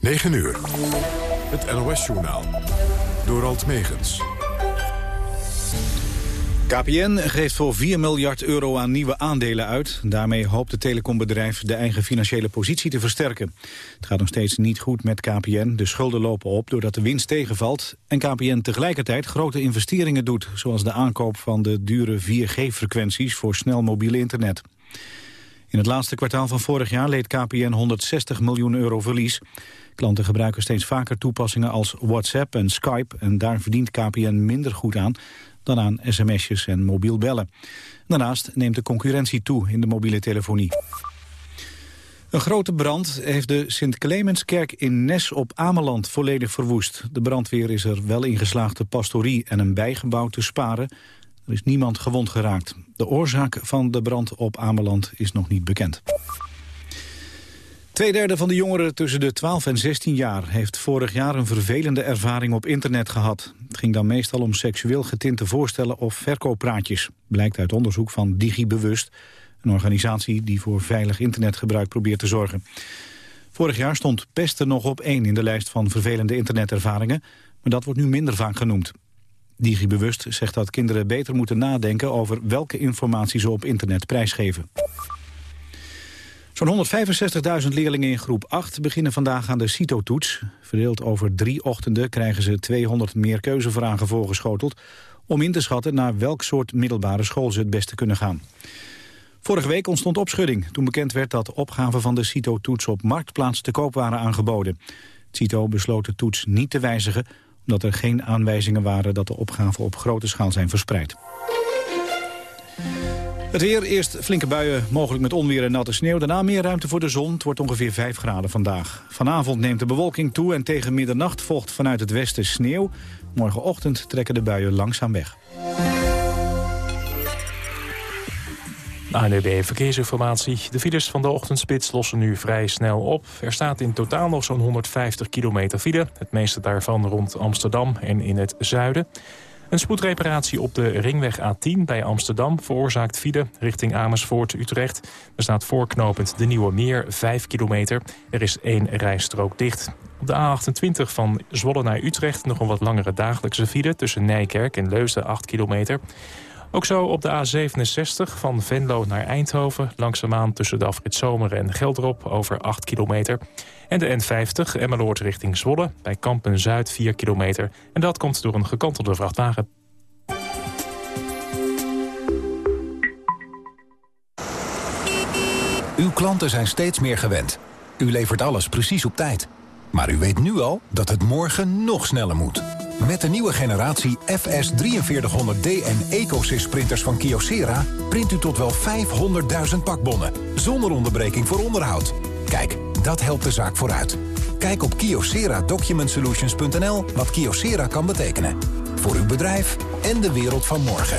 9 uur. Het NOS-journaal. Door Alt Megens. KPN geeft voor 4 miljard euro aan nieuwe aandelen uit. Daarmee hoopt het telecombedrijf de eigen financiële positie te versterken. Het gaat nog steeds niet goed met KPN. De schulden lopen op doordat de winst tegenvalt... en KPN tegelijkertijd grote investeringen doet... zoals de aankoop van de dure 4G-frequenties voor snel mobiel internet. In het laatste kwartaal van vorig jaar leed KPN 160 miljoen euro verlies. Klanten gebruiken steeds vaker toepassingen als WhatsApp en Skype... en daar verdient KPN minder goed aan dan aan sms'jes en mobiel bellen. Daarnaast neemt de concurrentie toe in de mobiele telefonie. Een grote brand heeft de Sint-Clemenskerk in Nes op Ameland volledig verwoest. De brandweer is er wel in geslaagd de pastorie en een bijgebouw te sparen. Er is niemand gewond geraakt. De oorzaak van de brand op Ameland is nog niet bekend. Tweederde van de jongeren tussen de 12 en 16 jaar... heeft vorig jaar een vervelende ervaring op internet gehad. Het ging dan meestal om seksueel getinte voorstellen of verkooppraatjes. Blijkt uit onderzoek van DigiBewust... een organisatie die voor veilig internetgebruik probeert te zorgen. Vorig jaar stond pesten nog op één in de lijst van vervelende internetervaringen... maar dat wordt nu minder vaak genoemd. DigiBewust zegt dat kinderen beter moeten nadenken... over welke informatie ze op internet prijsgeven. Zo'n 165.000 leerlingen in groep 8 beginnen vandaag aan de CITO-toets. Verdeeld over drie ochtenden krijgen ze 200 meer keuzevragen voorgeschoteld... om in te schatten naar welk soort middelbare school ze het beste kunnen gaan. Vorige week ontstond opschudding toen bekend werd dat opgaven van de CITO-toets op Marktplaats te koop waren aangeboden. CITO besloot de toets niet te wijzigen omdat er geen aanwijzingen waren dat de opgaven op grote schaal zijn verspreid. Het weer, eerst flinke buien, mogelijk met onweer en natte sneeuw. Daarna meer ruimte voor de zon. Het wordt ongeveer 5 graden vandaag. Vanavond neemt de bewolking toe en tegen middernacht volgt vanuit het westen sneeuw. Morgenochtend trekken de buien langzaam weg. ANUB Verkeersinformatie. De files van de ochtendspits lossen nu vrij snel op. Er staat in totaal nog zo'n 150 kilometer file. Het meeste daarvan rond Amsterdam en in het zuiden. Een spoedreparatie op de ringweg A10 bij Amsterdam veroorzaakt file richting Amersfoort, Utrecht. Er staat voorknopend de Nieuwe Meer, 5 kilometer. Er is één rijstrook dicht. Op de A28 van Zwolle naar Utrecht nog een wat langere dagelijkse file... tussen Nijkerk en Leusden, 8 kilometer. Ook zo op de A67 van Venlo naar Eindhoven... langzaamaan tussen de afrit Zomer en Geldrop over 8 kilometer. En de N50 Emmeloord richting Zwolle bij Kampen-Zuid 4 kilometer. En dat komt door een gekantelde vrachtwagen. Uw klanten zijn steeds meer gewend. U levert alles precies op tijd. Maar u weet nu al dat het morgen nog sneller moet. Met de nieuwe generatie FS4300D en EcoSys printers van Kyocera... print u tot wel 500.000 pakbonnen, zonder onderbreking voor onderhoud. Kijk, dat helpt de zaak vooruit. Kijk op kyocera-document-solutions.nl wat Kyocera kan betekenen. Voor uw bedrijf en de wereld van morgen.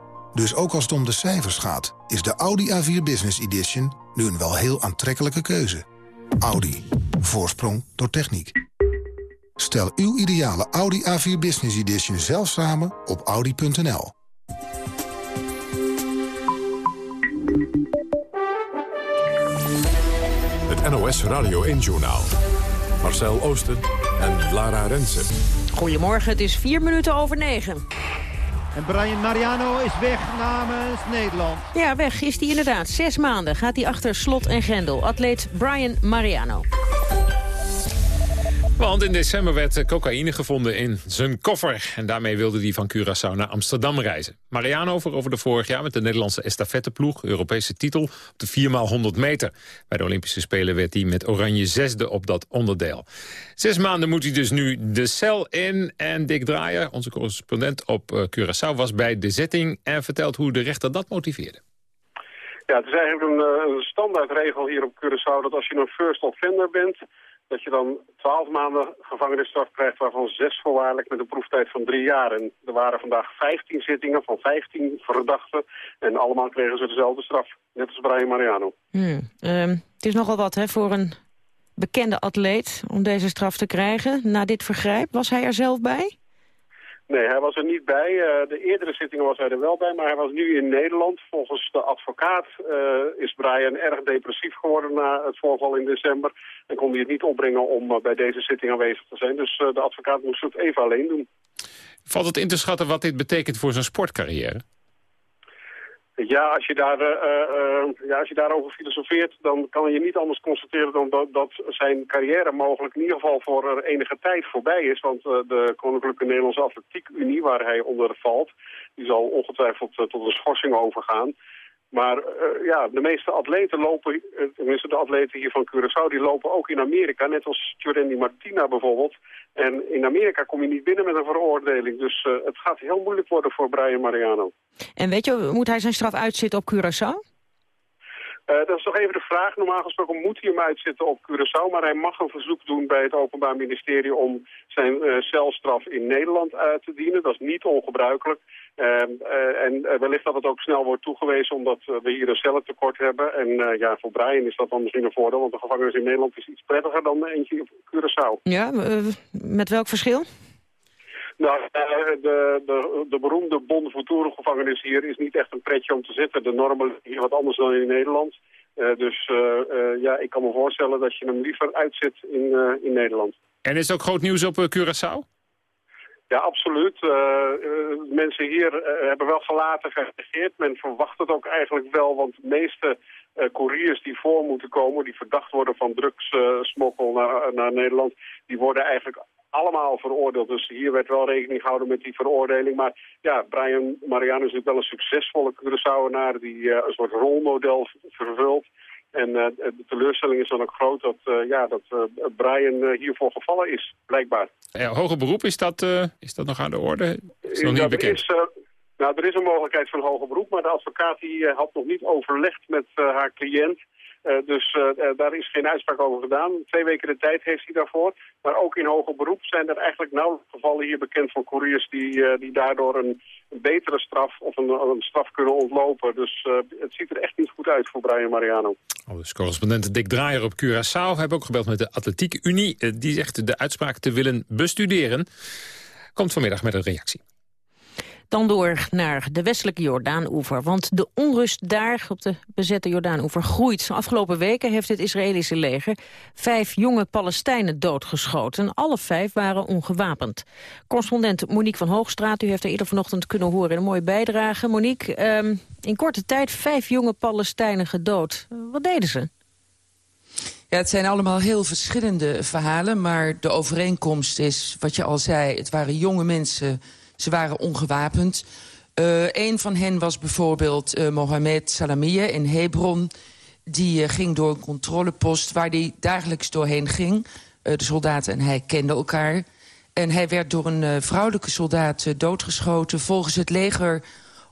Dus ook als het om de cijfers gaat, is de Audi A4 Business Edition nu een wel heel aantrekkelijke keuze. Audi. Voorsprong door techniek. Stel uw ideale Audi A4 Business Edition zelf samen op audi.nl. Het NOS Radio 1-journaal. Marcel Oosten en Lara Rensen. Goedemorgen, het is vier minuten over negen. En Brian Mariano is weg namens Nederland. Ja, weg is hij inderdaad. Zes maanden gaat hij achter slot en grendel. Atleet Brian Mariano. Want in december werd cocaïne gevonden in zijn koffer. En daarmee wilde hij van Curaçao naar Amsterdam reizen. Mariano veroverde vorig jaar met de Nederlandse estafetteploeg... Europese titel op de 4x100 meter. Bij de Olympische Spelen werd hij met oranje zesde op dat onderdeel. Zes maanden moet hij dus nu de cel in. En Dick Draaier, onze correspondent op uh, Curaçao... was bij de zetting en vertelt hoe de rechter dat motiveerde. Ja, het is eigenlijk een, uh, een standaardregel hier op Curaçao... dat als je een first offender bent dat je dan twaalf maanden gevangenisstraf krijgt... waarvan zes voorwaardelijk met een proeftijd van drie jaar. En er waren vandaag vijftien zittingen van vijftien verdachten... en allemaal kregen ze dezelfde straf, net als Brian Mariano. Hmm. Ehm, het is nogal wat hè, voor een bekende atleet om deze straf te krijgen. Na dit vergrijp, was hij er zelf bij? Nee, hij was er niet bij. Uh, de eerdere zittingen was hij er wel bij, maar hij was nu in Nederland. Volgens de advocaat uh, is Brian erg depressief geworden na het voorval in december. En kon hij het niet opbrengen om uh, bij deze zitting aanwezig te zijn. Dus de advocaat moest het even alleen doen. Valt het in te schatten wat dit betekent voor zijn sportcarrière? Ja, als je, daar, uh, uh, ja, als je daarover filosofeert, dan kan je niet anders constateren dan dat, dat zijn carrière mogelijk in ieder geval voor enige tijd voorbij is. Want de Koninklijke Nederlandse Atletiek Unie, waar hij onder valt, die zal ongetwijfeld tot een schorsing overgaan. Maar uh, ja, de meeste atleten lopen, uh, tenminste de atleten hier van Curaçao, die lopen ook in Amerika. Net als Tjurendi Martina bijvoorbeeld. En in Amerika kom je niet binnen met een veroordeling. Dus uh, het gaat heel moeilijk worden voor Brian Mariano. En weet je, moet hij zijn straf uitzitten op Curaçao? Uh, dat is toch even de vraag. Normaal gesproken moet hij hem uitzitten op Curaçao. Maar hij mag een verzoek doen bij het Openbaar Ministerie om zijn uh, celstraf in Nederland uit te dienen. Dat is niet ongebruikelijk. Uh, en wellicht dat het ook snel wordt toegewezen omdat we hier een cellentekort hebben. En ja, voor Brian is dat dan misschien een voordeel. Want de gevangenis in Nederland is iets prettiger dan eentje op Curaçao. Ja, met welk verschil? Nou, de, de, de beroemde Bonnevoetoerengevangenis hier is niet echt een pretje om te zitten. De normen liggen hier wat anders dan in Nederland. Uh, dus uh, uh, ja, ik kan me voorstellen dat je hem liever uitzet in, in Nederland. En is het ook groot nieuws op Curaçao? Ja, absoluut. mensen hier hebben wel gelaten gereageerd. Men verwacht het ook eigenlijk wel, want de meeste couriers die voor moeten komen... die verdacht worden van drugssmokkel naar, naar Nederland... die worden eigenlijk allemaal veroordeeld. Dus hier werd wel rekening gehouden met die veroordeling. Maar ja, Brian Mariano is natuurlijk wel een succesvolle Curaçaoenaar... die een soort rolmodel vervult. En uh, de teleurstelling is dan ook groot dat, uh, ja, dat Brian hiervoor gevallen is, blijkbaar. Ja, hoger beroep, is dat, is dat nog aan de orde? Is nog niet bekend? Is, nou, er is een mogelijkheid van hoger beroep, maar de advocaat die, had nog niet overlegd met haar cliënt... Uh, dus uh, daar is geen uitspraak over gedaan. Twee weken de tijd heeft hij daarvoor. Maar ook in hoger beroep zijn er eigenlijk nauwelijks gevallen hier bekend van couriers... die, die daardoor een, een, betere straf of een, een, straf kunnen ontlopen. Dus het ziet er echt niet goed uit voor Brian Mariano. Oh, dus correspondent Dick Draaier op Curaçao. Heb ook gebeld met de Atletiek Unie. die zegt de uitspraak te willen bestuderen. Komt vanmiddag met een reactie. Dan door naar de westelijke Jordaan-oever. Want de onrust daar op de bezette Jordaan-oever groeit. Afgelopen weken heeft het Israëlische leger vijf jonge Palestijnen doodgeschoten. Alle vijf waren ongewapend. Correspondent Monique van Hoogstraat, u heeft er eerder vanochtend kunnen horen... een mooie bijdrage. Monique, um, in korte tijd vijf jonge Palestijnen gedood. Wat deden ze? Ja, het zijn allemaal heel verschillende verhalen, maar de overeenkomst is, wat je al zei, het waren jonge mensen ze waren ongewapend. Uh, een van hen was bijvoorbeeld uh, Mohamed Salamieh in Hebron. Die uh, ging door een controlepost waar hij dagelijks doorheen ging. de soldaten en hij kenden elkaar. En hij werd door een vrouwelijke soldaat doodgeschoten volgens het leger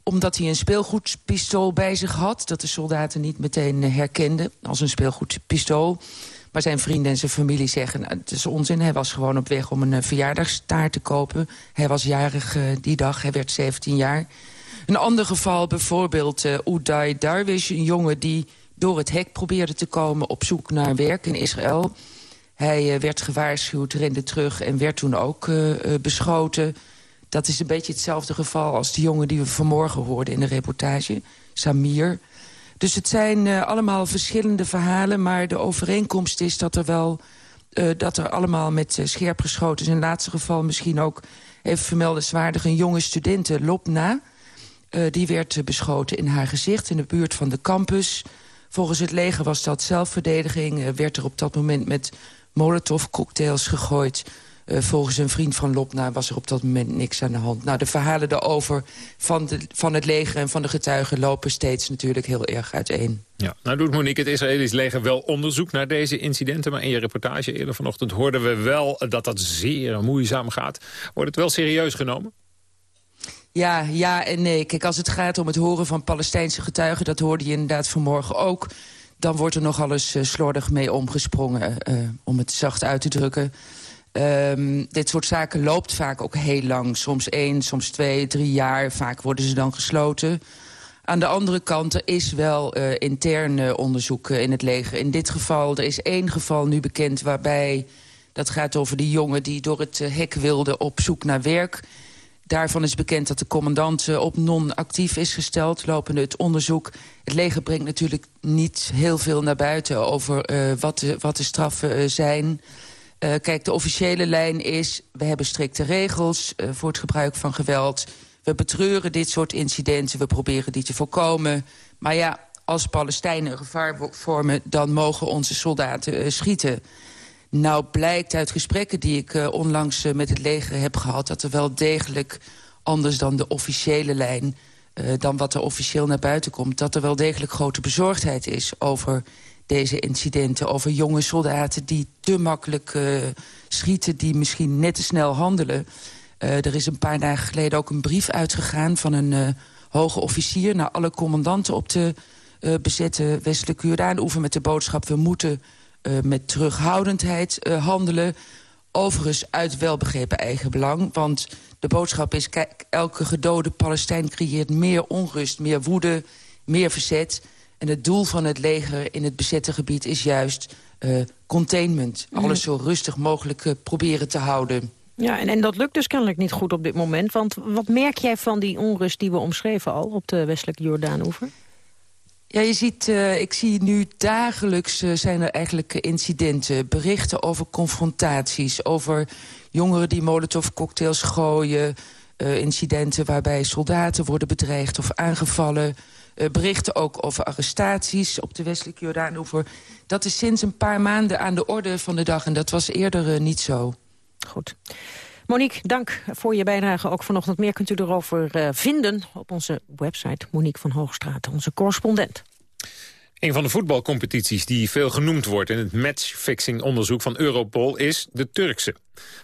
omdat hij een speelgoedpistool bij zich had... dat de soldaten niet meteen herkenden als een speelgoedpistool. Maar zijn vrienden en zijn familie zeggen, nou, het is onzin. Hij was gewoon op weg om een uh, verjaardagstaart te kopen. Hij was jarig uh, die dag, hij werd 17 jaar. Een ander geval bijvoorbeeld uh, Darwish, een jongen die door het hek probeerde te komen op zoek naar werk in Israël. Hij werd gewaarschuwd, rende terug en werd toen ook beschoten. Dat is een beetje hetzelfde geval als de jongen die we vanmorgen hoorden in de reportage. Samir, dus het zijn uh, allemaal verschillende verhalen... maar de overeenkomst is dat er wel... Uh, dat er allemaal met uh, scherp geschoten is. In het laatste geval misschien ook even vermeldenswaardig... een jonge studente, Lopna. die werd beschoten in haar gezicht in de buurt van de campus. Volgens het leger was dat zelfverdediging. werd er op dat moment met molotovcocktails gegooid... Uh, volgens een vriend van Lopna was er op dat moment niks aan de hand. Nou, de verhalen daarover van, de, van het leger en van de getuigen... lopen steeds natuurlijk heel erg uiteen. Ja, nou doet Monique het Israëlisch leger wel onderzoek naar deze incidenten... maar in je reportage eerder vanochtend hoorden we wel dat dat zeer moeizaam gaat. Wordt het wel serieus genomen? Ja, ja en nee. Kijk, als het gaat om het horen van Palestijnse getuigen... dat hoorde je inderdaad vanmorgen ook dan wordt er nogal eens slordig mee omgesprongen, om het zacht uit te drukken. Um, dit soort zaken loopt vaak ook heel lang. Soms één, soms twee, drie jaar. Vaak worden ze dan gesloten. Aan de andere kant, er is wel uh, intern onderzoek in het leger. In dit geval, er is één geval nu bekend waarbij... dat gaat over die jongen die door het hek wilde op zoek naar werk. Daarvan is bekend dat de commandant op non-actief is gesteld. Lopende het onderzoek. Het leger brengt natuurlijk niet heel veel naar buiten... over uh, wat, de, wat de straffen zijn... Uh, kijk, de officiële lijn is... we hebben strikte regels uh, voor het gebruik van geweld. We betreuren dit soort incidenten. We proberen die te voorkomen. Maar ja, als Palestijnen gevaar vormen... dan mogen onze soldaten uh, schieten. Nou blijkt uit gesprekken die ik onlangs met het leger heb gehad... dat er wel degelijk, anders dan de officiële lijn... dan wat er officieel naar buiten komt... dat er wel degelijk grote bezorgdheid is over deze incidenten over jonge soldaten... die te makkelijk uh, schieten, die misschien net te snel handelen. Uh, er is een paar dagen geleden ook een brief uitgegaan... van een uh, hoge officier naar alle commandanten op de bezette westelijke Jordaan-oever... met de boodschap, we moeten met terughoudendheid handelen. Overigens uit welbegrepen eigen belang, want de boodschap is... kijk, elke gedode Palestijn creëert meer onrust, meer woede, meer verzet... En het doel van het leger in het bezette gebied is juist uh, containment. Mm. Alles zo rustig mogelijk uh, proberen te houden. Ja, en, en dat lukt dus kennelijk niet goed op dit moment. Want wat merk jij van die onrust die we omschreven al op de westelijke Jordaan-oever? Ja, je ziet, uh, ik zie nu dagelijks uh, zijn er eigenlijk incidenten. Berichten over confrontaties, over jongeren die molotovcocktails gooien... Uh, incidenten waarbij soldaten worden bedreigd of aangevallen... Uh, berichten ook over arrestaties op de westelijke Jordaanoever. Dat is sinds een paar maanden aan de orde van de dag en dat was eerder uh, niet zo. Goed. Monique, dank voor je bijdrage. Ook vanochtend meer kunt u erover uh, vinden op onze website. Monique van Hoogstraat, onze correspondent. Een van de voetbalcompetities die veel genoemd wordt in het matchfixing-onderzoek van Europol is de Turkse.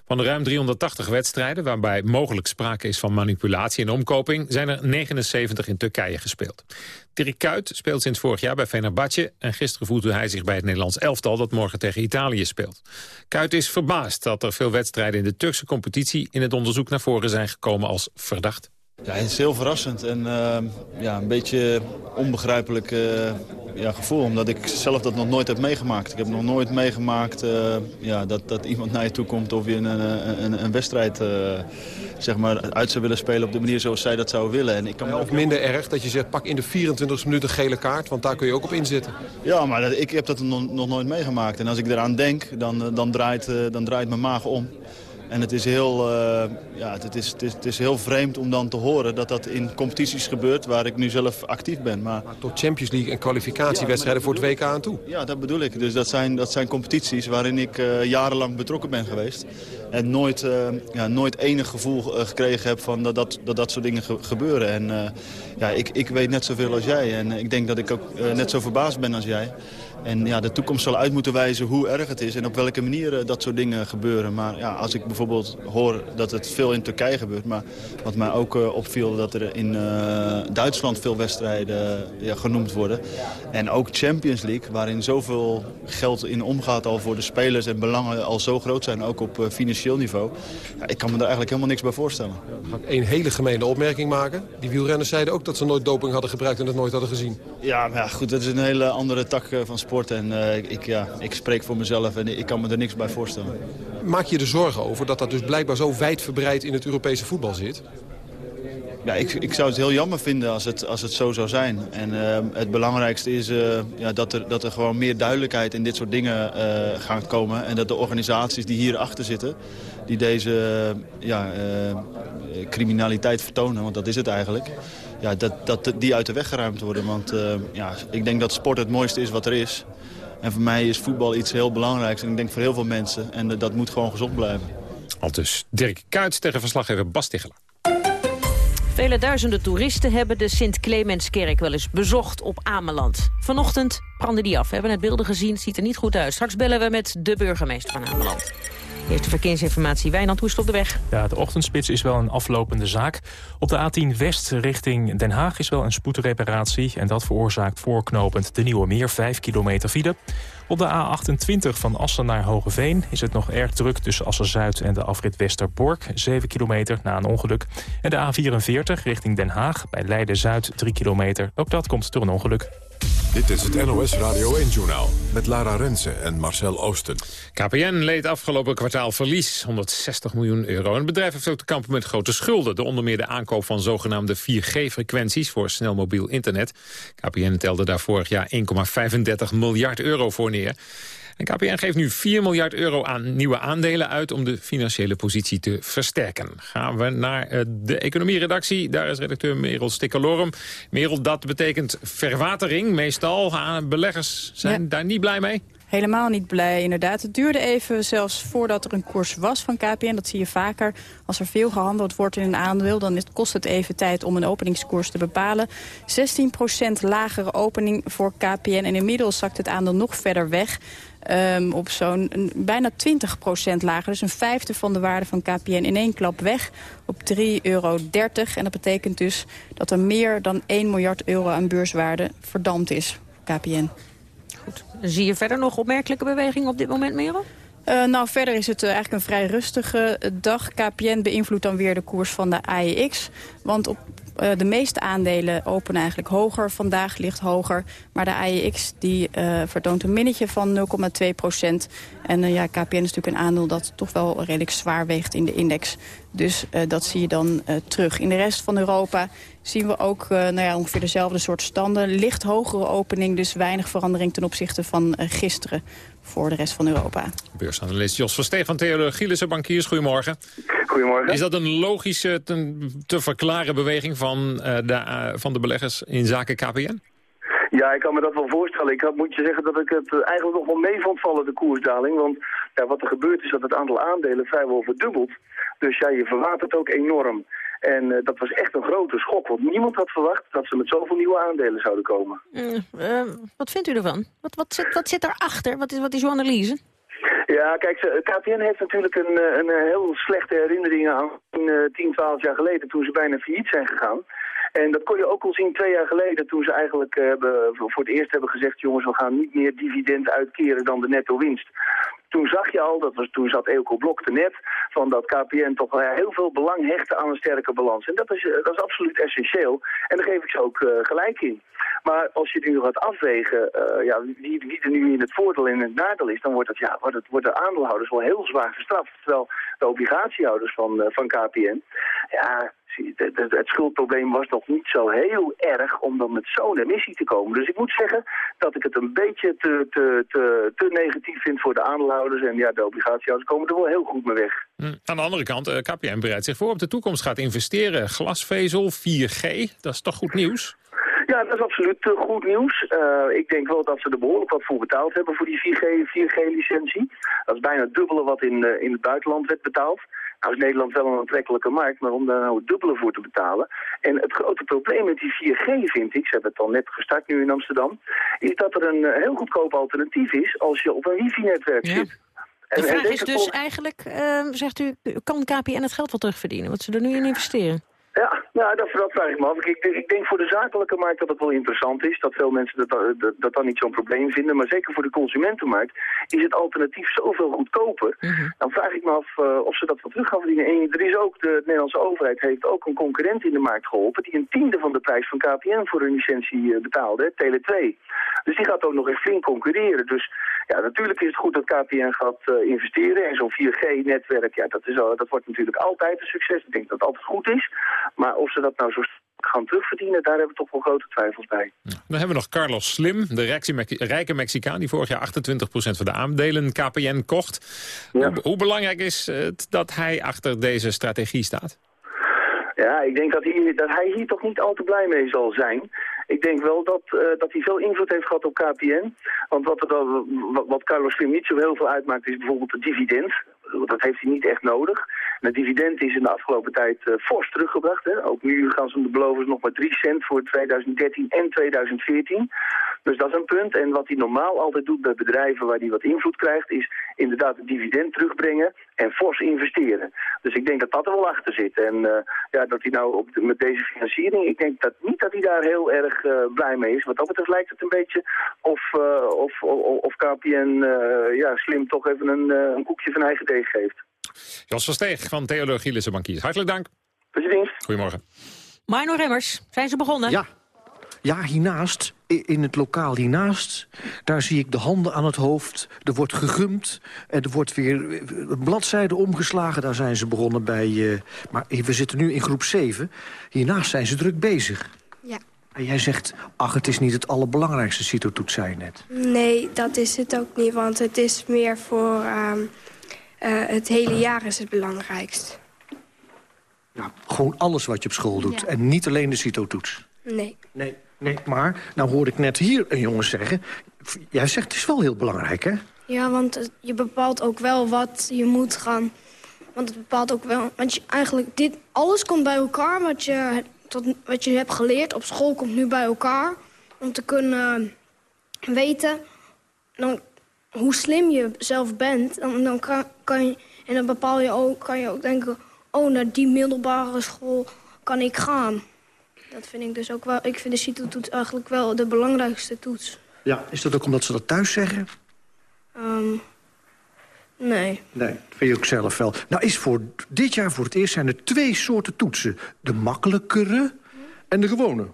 Van de ruim 380 wedstrijden waarbij mogelijk sprake is van manipulatie en omkoping zijn er 79 in Turkije gespeeld. Dirk Kuyt speelt sinds vorig jaar bij Fenerbahce en gisteren voelde hij zich bij het Nederlands elftal dat morgen tegen Italië speelt. Kuyt is verbaasd dat er veel wedstrijden in de Turkse competitie in het onderzoek naar voren zijn gekomen als verdacht. Ja, het is heel verrassend en uh, ja, een beetje onbegrijpelijk uh, ja, gevoel. Omdat ik zelf dat nog nooit heb meegemaakt. Ik heb nog nooit meegemaakt uh, ja, dat, dat iemand naar je toe komt of je een, een, een wedstrijd zeg maar, uit zou willen spelen op de manier zoals zij dat zouden willen. En ik kan ja, of minder erg dat je zegt pak in de 24 minuten gele kaart, want daar kun je ook op inzitten. Ja, maar dat, ik heb dat nog, nog nooit meegemaakt. En als ik eraan denk, dan, dan, draait, dan draait mijn maag om. En het is, heel, uh, ja, het, is, het, is, het is heel vreemd om dan te horen dat dat in competities gebeurt waar ik nu zelf actief ben. Maar, maar tot Champions League en kwalificatiewedstrijden ja, voor het WK aan toe? Ja, dat bedoel ik. Dus dat zijn, dat zijn competities waarin ik uh, jarenlang betrokken ben geweest. En nooit, uh, ja, nooit enig gevoel gekregen heb van dat dat, dat, dat soort dingen ge gebeuren. En ja, ik, ik weet net zoveel als jij. En ik denk dat ik ook net zo verbaasd ben als jij. En ja, de toekomst zal uit moeten wijzen hoe erg het is en op welke manier dat soort dingen gebeuren. Maar ja, als ik bijvoorbeeld hoor dat het veel in Turkije gebeurt, maar wat mij ook uh, opviel dat er in uh, Duitsland veel wedstrijden ja, genoemd worden. En ook Champions League, waarin zoveel geld in omgaat al voor de spelers en belangen al zo groot zijn, ook op financieel niveau. Ja, ik kan me daar eigenlijk helemaal niks bij voorstellen. Ja, ga ik één hele gemene opmerking maken. Die wielrenners zeiden ook dat ze nooit doping hadden gebruikt en het nooit hadden gezien. Ja, maar ja, goed, dat is een hele andere tak van sport. En uh, ik, ja, ik spreek voor mezelf en ik kan me er niks bij voorstellen. Maak je er zorgen over dat dat dus blijkbaar zo wijdverbreid in het Europese voetbal zit? Ja, ik, ik zou het heel jammer vinden als het, als het zo zou zijn. En uh, het belangrijkste is uh, ja, dat, er, dat er gewoon meer duidelijkheid in dit soort dingen uh, gaat komen. En dat de organisaties die hierachter zitten, die deze ja, criminaliteit vertonen, want dat is het eigenlijk ja, dat, dat die uit de weg geruimd worden. Want uh, ja, ik denk dat sport het mooiste is wat er is. En voor mij is voetbal iets heel belangrijks. En ik denk voor heel veel mensen. En uh, dat moet gewoon gezond blijven. Al dus Dirk Kuits tegen verslaggever Bas Tichelaar. Vele duizenden toeristen hebben de Sint-Clemenskerk wel eens bezocht op Ameland. Vanochtend brandde die af. We hebben het beelden gezien, het ziet er niet goed uit. Straks bellen we met de burgemeester van Ameland. Eerste verkeersinformatie, Wijnand, hoe op de weg? Ja, de ochtendspits is wel een aflopende zaak. Op de A10 West richting Den Haag is wel een spoedreparatie... en dat veroorzaakt voorknopend de Nieuwe Meer, 5 kilometer file. Op de A28 van Assen naar Hogeveen is het nog erg druk... tussen Assen-Zuid en de afrit Westerbork, 7 kilometer na een ongeluk. En de A44 richting Den Haag, bij Leiden-Zuid, 3 kilometer. Ook dat komt door een ongeluk. Dit is het NOS Radio 1-journaal met Lara Rensen en Marcel Oosten. KPN leed afgelopen kwartaal verlies, 160 miljoen euro. Het bedrijf heeft ook te kampen met grote schulden. De onder meer de aankoop van zogenaamde 4G-frequenties voor snel mobiel internet. KPN telde daar vorig jaar 1,35 miljard euro voor neer. En KPN geeft nu 4 miljard euro aan nieuwe aandelen uit... om de financiële positie te versterken. Gaan we naar uh, de economieredactie. Daar is redacteur Merel Stikkelorum. Merel, dat betekent verwatering meestal. Beleggers zijn daar niet blij mee? Helemaal niet blij, inderdaad. Het duurde even zelfs voordat er een koers was van KPN. Dat zie je vaker. Als er veel gehandeld wordt in een aandeel... dan kost het even tijd om een openingskoers te bepalen. 16% lagere opening voor KPN. En inmiddels zakt het aandeel nog verder weg. Um, op zo'n bijna 20% lager. Dus een vijfde van de waarde van KPN in één klap weg op 3,30 euro. En dat betekent dus dat er meer dan 1 miljard euro aan beurswaarde verdampt is voor KPN. Goed. Zie je verder nog opmerkelijke bewegingen op dit moment, Merel? Uh, nou, verder is het uh, eigenlijk een vrij rustige dag. KPN beïnvloedt dan weer de koers van de AEX. Want op uh, de meeste aandelen openen eigenlijk hoger. Vandaag ligt hoger. Maar de AEX die, vertoont een minnetje van 0,2 procent. En ja, KPN is natuurlijk een aandeel dat toch wel redelijk zwaar weegt in de index. Dus dat zie je dan terug. In de rest van Europa zien we ook nou ja, ongeveer dezelfde soort standen. Licht hogere opening, dus weinig verandering ten opzichte van gisteren voor de rest van Europa. Beursanalist Jos Versteeg van Theodor Gielissen Bankiers, goedemorgen. Goedemorgen. Is dat een logische te, te verklaren beweging van, uh, de, uh, van de beleggers in zaken KPN? Ja, ik kan me dat wel voorstellen. Ik had, moet je zeggen dat ik het eh, eigenlijk nog wel mee vond vallen, de koersdaling. Want ja, wat er gebeurt is dat het aantal aandelen vrijwel verdubbelt. Dus ja, je verwatert ook enorm. En uh, dat was echt een grote schok, want niemand had verwacht dat ze met zoveel nieuwe aandelen zouden komen. Mm, uh, wat vindt u ervan? Wat, wat, zit, wat zit daarachter? Wat is, wat is uw analyse? Ja, kijk, KPN heeft natuurlijk een, eh, een heel slechte herinnering aan 10, 12 jaar geleden toen ze bijna failliet zijn gegaan. En dat kon je ook al zien twee jaar geleden toen ze eigenlijk hebben, voor het eerst hebben gezegd... jongens, we gaan niet meer dividend uitkeren dan de netto winst. Toen zag je al, dat was, toen zat Eelco Blok te net, van dat KPN toch heel veel belang hechtte aan een sterke balans. En dat is, dat is absoluut essentieel. En daar geef ik ze ook uh, gelijk in. Maar als je nu gaat afwegen ja, wie, wie er nu in het voordeel en in het nadeel is, dan wordt, het, ja, wordt, het, wordt de aandeelhouders wel heel zwaar gestraft. Terwijl de obligatiehouders van, van KPN, ja, het schuldprobleem was nog niet zo heel erg om dan met zo'n emissie te komen. Dus ik moet zeggen dat ik het een beetje te, te, te, te negatief vind voor de aandeelhouders. En ja, de obligatiehouders komen er wel heel goed mee weg. Hm. Aan de andere kant, uh, KPN bereidt zich voor op de toekomst gaat investeren. Glasvezel, 4G, dat is toch goed nieuws? Ja, dat is absoluut uh, goed nieuws. Uh, ik denk wel dat ze er behoorlijk wat voor betaald hebben voor die 4G-licentie. 4G dat is bijna het dubbele wat in, uh, in het buitenland werd betaald. Nou is Nederland wel een aantrekkelijke markt, maar om daar nou het dubbele voor te betalen. En het grote probleem met die 4G vind ik, ze hebben het al net gestart nu in Amsterdam, is dat er een heel goedkoop alternatief is als je op een wifi-netwerk ja. zit. De vraag is dus eigenlijk, uh, zegt u, kan KPN het geld wel terugverdienen, wat ze er nu in investeren? Ja, nou, dat, dat vraag ik me af. Ik, ik, denk voor de zakelijke markt dat het wel interessant is. Dat veel mensen dat, dat, dat dan niet zo'n probleem vinden. Maar zeker voor de consumentenmarkt is het alternatief zoveel goedkoper. -hmm. Dan vraag ik me af uh, of ze dat wel terug gaan verdienen. En er is ook, de Nederlandse overheid heeft ook een concurrent in de markt geholpen... die een tiende van de prijs van KPN voor een licentie uh, betaalde, Tele2. Dus die gaat ook nog eens flink concurreren. Dus ja, natuurlijk is het goed dat KPN gaat investeren. En zo'n 4G-netwerk, ja, dat, is, dat wordt natuurlijk altijd een succes. Ik denk dat dat altijd goed is. Maar of ze dat nou zo gaan terugverdienen, daar hebben we toch wel grote twijfels bij. Dan hebben we nog Carlos Slim, de rijke Mexicaan... die vorig jaar 28% van de aandelen KPN kocht. Ja. Hoe, hoe, belangrijk is het dat hij achter deze strategie staat? Ja, ik denk dat hij, dat hij hier toch niet al te blij mee zal zijn. Ik denk wel dat, uh, dat hij veel invloed heeft gehad op KPN. Want wat, er wat, wat Carlos Slim niet zo heel veel uitmaakt is bijvoorbeeld het dividend. Dat heeft hij niet echt nodig. En het dividend is in de afgelopen tijd uh, fors teruggebracht. Hè. Ook nu gaan ze de beloven nog maar 3 cent voor 2013 en 2014. Dus dat is een punt. En wat hij normaal altijd doet bij bedrijven waar hij wat invloed krijgt... is inderdaad het dividend terugbrengen en fors investeren. Dus ik denk dat dat er wel achter zit. En uh, ja, dat hij nou op met deze financiering... ik denk dat niet dat hij daar heel erg uh, blij mee is. Wat dat betreft lijkt het een beetje of, uh, of, of, of KPN ja, slim toch even een, een koekje van eigen deeg geeft. Jos Versteeg van Theologie Lissenbankiers. Hartelijk dank. Tot je dienst. Goedemorgen. Marno Remmers, zijn ze begonnen? Ja. Ja, hiernaast, in het lokaal hiernaast, daar zie ik de handen aan het hoofd. Er wordt gegumd en er wordt weer bladzijde omgeslagen. Daar zijn ze begonnen bij... Uh, maar we zitten nu in groep 7. Hiernaast zijn ze druk bezig. Ja. En jij zegt, ach, het is niet het allerbelangrijkste citotoets, zei je net. Nee, dat is het ook niet, want het is meer voor... Uh, uh, het hele jaar is het belangrijkst. Ja, gewoon alles wat je op school doet. Ja. En niet alleen de citotoets. Nee. Nee, nee, maar nou hoorde ik net hier een jongen zeggen... jij zegt het is wel heel belangrijk, hè? Ja, want je bepaalt ook wel wat je moet gaan... Want het bepaalt ook wel... Want je, eigenlijk, dit, alles komt bij elkaar wat je, wat je hebt geleerd op school komt nu bij elkaar. Om te kunnen weten dan, hoe slim je zelf bent. En dan, kan, kan je, en dan bepaal je ook, kan je ook denken... Oh, naar die middelbare school kan ik gaan. Dat vind ik dus ook wel... Ik vind de CITO-toets eigenlijk wel de belangrijkste toets. Ja, is dat ook omdat ze dat thuis zeggen? Ehm, nee. Nee, dat vind je ook zelf wel. Nou, is voor dit jaar voor het eerst zijn er twee soorten toetsen. De makkelijkere en de gewone.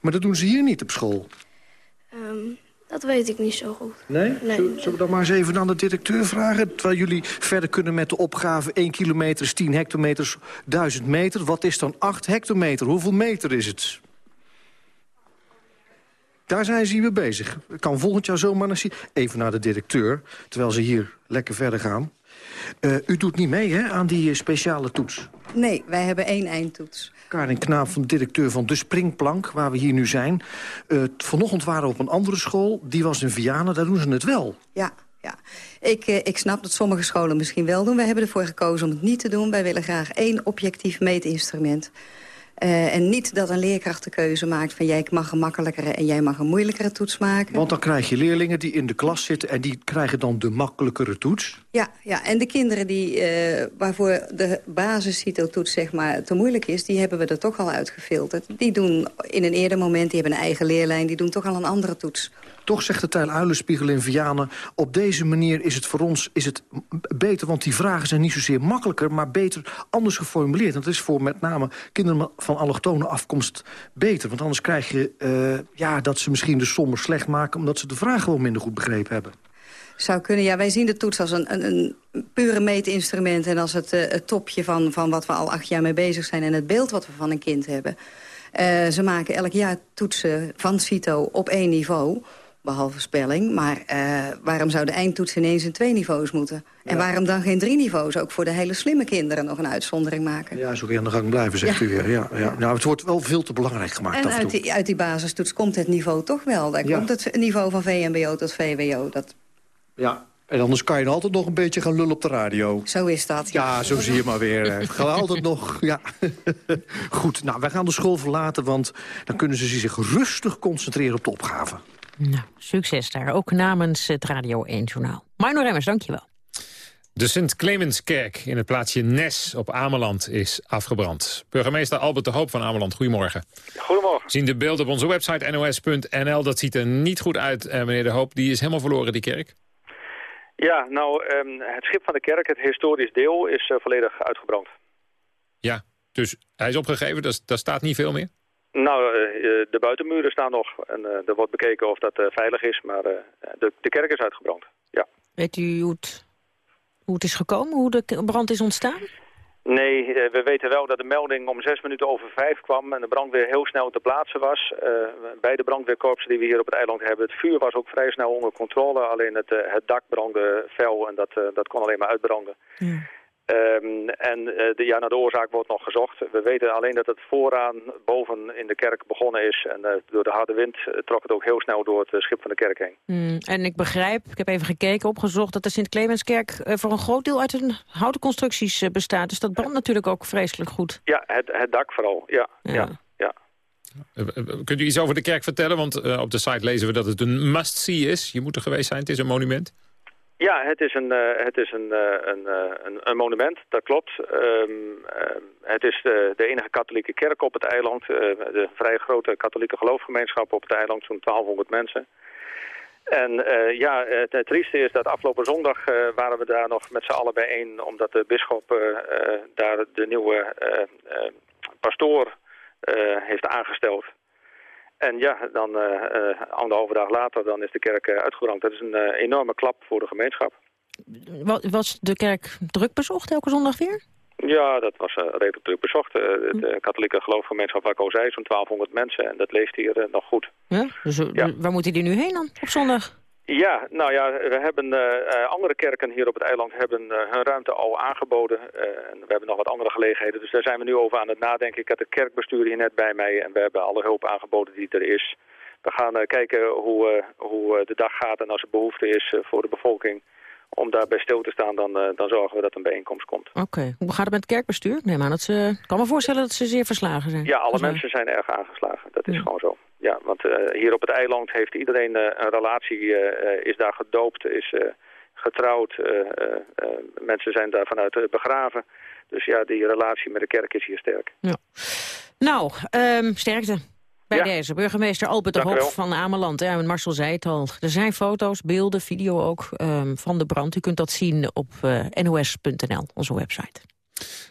Maar dat doen ze hier niet op school. Ehm, dat weet ik niet zo goed. Nee? Nee. Zullen we dan maar eens even aan de directeur vragen? Terwijl jullie verder kunnen met de opgave 1 kilometer is 10 hectometers, 1000 meter. Wat is dan 8 hectometer? Hoeveel meter is het? Daar zijn ze hier mee bezig. Ik kan volgend jaar zomaar naar zien. Even naar de directeur, terwijl ze hier lekker verder gaan. Eh, u doet niet mee hè, aan die speciale toets. Nee, wij hebben één eindtoets. Karin Knaap, van directeur van De Springplank, waar we hier nu zijn. Eh, vanochtend waren we op een andere school, die was in Vianen, daar doen ze het wel. Ja, ja. Ik, eh, ik snap dat sommige scholen misschien wel doen. Wij hebben ervoor gekozen om het niet te doen. Wij willen graag één objectief meetinstrument. Eh, en niet dat een leerkracht de keuze maakt van... jij mag een makkelijkere en jij mag een moeilijkere toets maken. Want dan krijg je leerlingen die in de klas zitten... en die krijgen dan de makkelijkere toets. Ja, ja, en de kinderen die, eh, waarvoor de basis-CITO-toets zeg maar, te moeilijk is... die hebben we er toch al uitgefilterd. Die doen in een eerder moment, die hebben een eigen leerlijn... die doen toch al een andere toets. Toch zegt de Tijl Uilenspiegel in Vianen... op deze manier is het voor ons is het beter... want die vragen zijn niet zozeer makkelijker... maar beter anders geformuleerd. En dat is voor met name kinderen van allochtone afkomst beter. Want anders krijg je eh, ja, dat ze misschien de sommen slecht maken... omdat ze de vragen wel minder goed begrepen hebben. Zou kunnen, ja, wij zien de toets als een, een, een pure meetinstrument... en als het, eh, het topje van, van wat we al acht jaar mee bezig zijn... en het beeld wat we van een kind hebben. Eh, ze maken elk jaar toetsen van CITO op één niveau... behalve spelling. Maar eh, waarom zou de eindtoets ineens in twee niveaus moeten? En waarom dan geen drie niveaus? Ook voor de hele slimme kinderen nog een uitzondering maken. Ja, zo weer aan de gang blijven, zegt Ja. u weer. Ja, ja. Nou, het wordt wel veel te belangrijk gemaakt En af en uit die, uit die basistoets komt het niveau toch wel. Daar komt het niveau van VMBO tot VWO. Dat, Ja, en anders kan je altijd nog een beetje gaan lullen op de radio. zo is dat. Ja, zo zie je maar weer. Gaan altijd nog, ja. Goed, nou, wij gaan de school verlaten, want dan kunnen ze zich rustig concentreren op de opgave. Nou, succes daar. Ook namens het Radio 1-journaal. Marno Remmers, dankjewel. De Sint-Clemenskerk in het plaatsje Nes op Ameland is afgebrand. Burgemeester Albert de Hoop van Ameland, goedemorgen. Goedemorgen. Zien de beelden op onze website nos.nl. Dat ziet er niet goed uit, eh, meneer de Hoop. Die is helemaal verloren, die kerk. Ja, nou, ehm, het schip van de kerk, het historisch deel, is eh, volledig uitgebrand. Ja, dus hij is opgegeven, daar, daar staat niet veel meer. Nou, eh, eh, de buitenmuren staan nog en eh, er wordt bekeken of dat veilig is, maar de, de kerk is uitgebrand. Ja. Weet u hoe het, hoe het is gekomen, hoe de brand is ontstaan? Nee, we weten wel dat de melding om zes minuten over vijf kwam en de brandweer heel snel te plaatsen was. Bij de brandweerkorpsen die we hier op het eiland hebben, het vuur was ook vrij snel onder controle. Alleen het, het dak brandde fel en dat, dat kon alleen maar uitbranden. Ehm, en eh, de, ja, naar de oorzaak wordt nog gezocht. We weten alleen dat het vooraan boven in de kerk begonnen is. En eh, door de harde wind eh, trok het ook heel snel door het schip van de kerk heen. Hmm, en ik begrijp, ik heb even gekeken, opgezocht... dat de Sint-Clemenskerk voor een groot deel uit een houten constructies bestaat. Dus dat brandt natuurlijk ook vreselijk goed. Ja, het, het dak vooral. Ja, ja. ja. kunt u iets over de kerk vertellen? Want op de site lezen we dat het een must-see is. Je moet er geweest zijn, het is een monument. Ja, het is een, uh, het is een, uh, een, een, een, monument, dat klopt. Um, het is de, enige katholieke kerk op het eiland. de vrij grote katholieke geloofsgemeenschap op het eiland, zo'n 1200 mensen. En ja, het, het, trieste is dat afgelopen zondag waren we daar nog met z'n allen bijeen... omdat de bisschop daar de nieuwe pastoor heeft aangesteld. En ja, dan uh, anderhalve dag later dan is de kerk uh, uitgebrand. Dat is een enorme klap voor de gemeenschap. Was de kerk druk bezocht elke zondag weer? Ja, dat was redelijk druk bezocht. de hm. katholieke geloofgemeenschap waar ik al zei, zo'n 1200 mensen. En dat leeft hier nog goed. Ja? Dus ja. waar moet hij nu heen dan op zondag? Ja, nou ja, we hebben uh, andere kerken hier op het eiland hebben uh, hun ruimte al aangeboden. En we hebben nog wat andere gelegenheden, dus daar zijn we nu over aan het nadenken. Ik heb het kerkbestuur hier net bij mij en we hebben alle hulp aangeboden die er is. We gaan kijken hoe, hoe de dag gaat en als er behoefte is voor de bevolking om daarbij stil te staan, dan, dan zorgen we dat een bijeenkomst komt. Oké, hoe gaat het met het kerkbestuur? Nee, maar dat ze, ik kan me voorstellen dat ze zeer verslagen zijn. Ja, alle mensen zijn erg aangeslagen. Dat is gewoon zo. Ja, want uh, hier op het eiland heeft iedereen uh, een relatie, is daar gedoopt, is getrouwd. mensen zijn daar vanuit begraven. Dus ja, die relatie met de kerk is hier sterk. Ja. Nou, um, sterkte bij deze. Burgemeester Albert de Hof van Ameland. Ja, Marcel zei het al. Er zijn foto's, beelden, video ook um, van de brand. U kunt dat zien op nos.nl, onze website.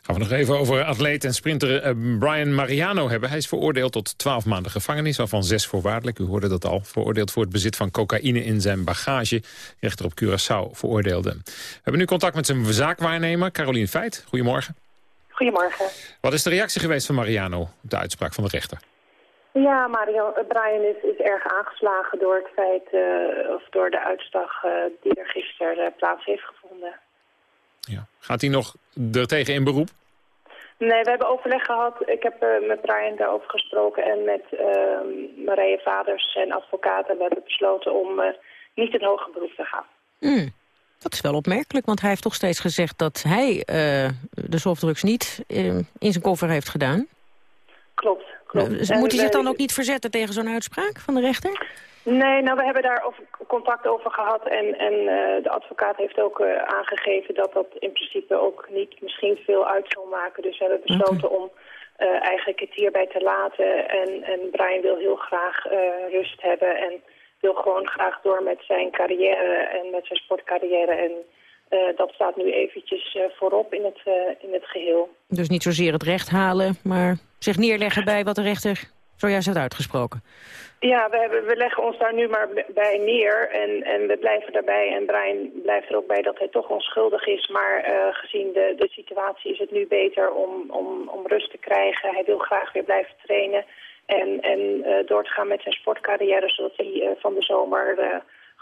Gaan we nog even over atleet en sprinter eh, Brian Mariano hebben. Hij is veroordeeld tot 12 maanden gevangenis, waarvan 6 voorwaardelijk. U hoorde dat al. Veroordeeld voor het bezit van cocaïne in zijn bagage. Rechter op Curaçao veroordeelde. We hebben nu contact met zijn zaakwaarnemer, Caroline Feit. Goedemorgen. Goedemorgen. Wat is de reactie geweest van Mariano op de uitspraak van de rechter? Ja, Mario, eh, Brian is, is erg aangeslagen door het feit, uh, of door de uitslag uh, die er gisteren plaats heeft gevonden. Ja. Gaat hij nog er tegen in beroep? Nee, we hebben overleg gehad. Ik heb uh, met Brian daarover gesproken en met uh, Marije Vaders en advocaten. We hebben besloten om uh, niet in hoger beroep te gaan. Mm. Dat is wel opmerkelijk, want hij heeft toch steeds gezegd dat hij uh, de softdrugs niet in zijn koffer heeft gedaan. Klopt, klopt. moet hij zich dan ook niet verzetten tegen zo'n uitspraak van de rechter? Nee, nou we hebben daar over contact over gehad en, en uh, de advocaat heeft ook uh, aangegeven dat dat in principe ook niet misschien veel uit zal maken. Dus we hebben besloten okay. om uh, eigenlijk het hierbij te laten en, en Brian wil heel graag rust hebben en wil gewoon graag door met zijn carrière en met zijn sportcarrière en dat staat nu eventjes voorop in het, in het geheel. Dus niet zozeer het recht halen, maar zich neerleggen bij wat de rechter zojuist heeft uitgesproken. Ja, we, hebben, we leggen ons daar nu maar bij neer en, en we blijven daarbij. En Brian blijft er ook bij dat hij toch onschuldig is. Maar uh, gezien de, de situatie is het nu beter om, om, om rust te krijgen. Hij wil graag weer blijven trainen en, en uh, door te gaan met zijn sportcarrière... zodat hij uh, van de zomer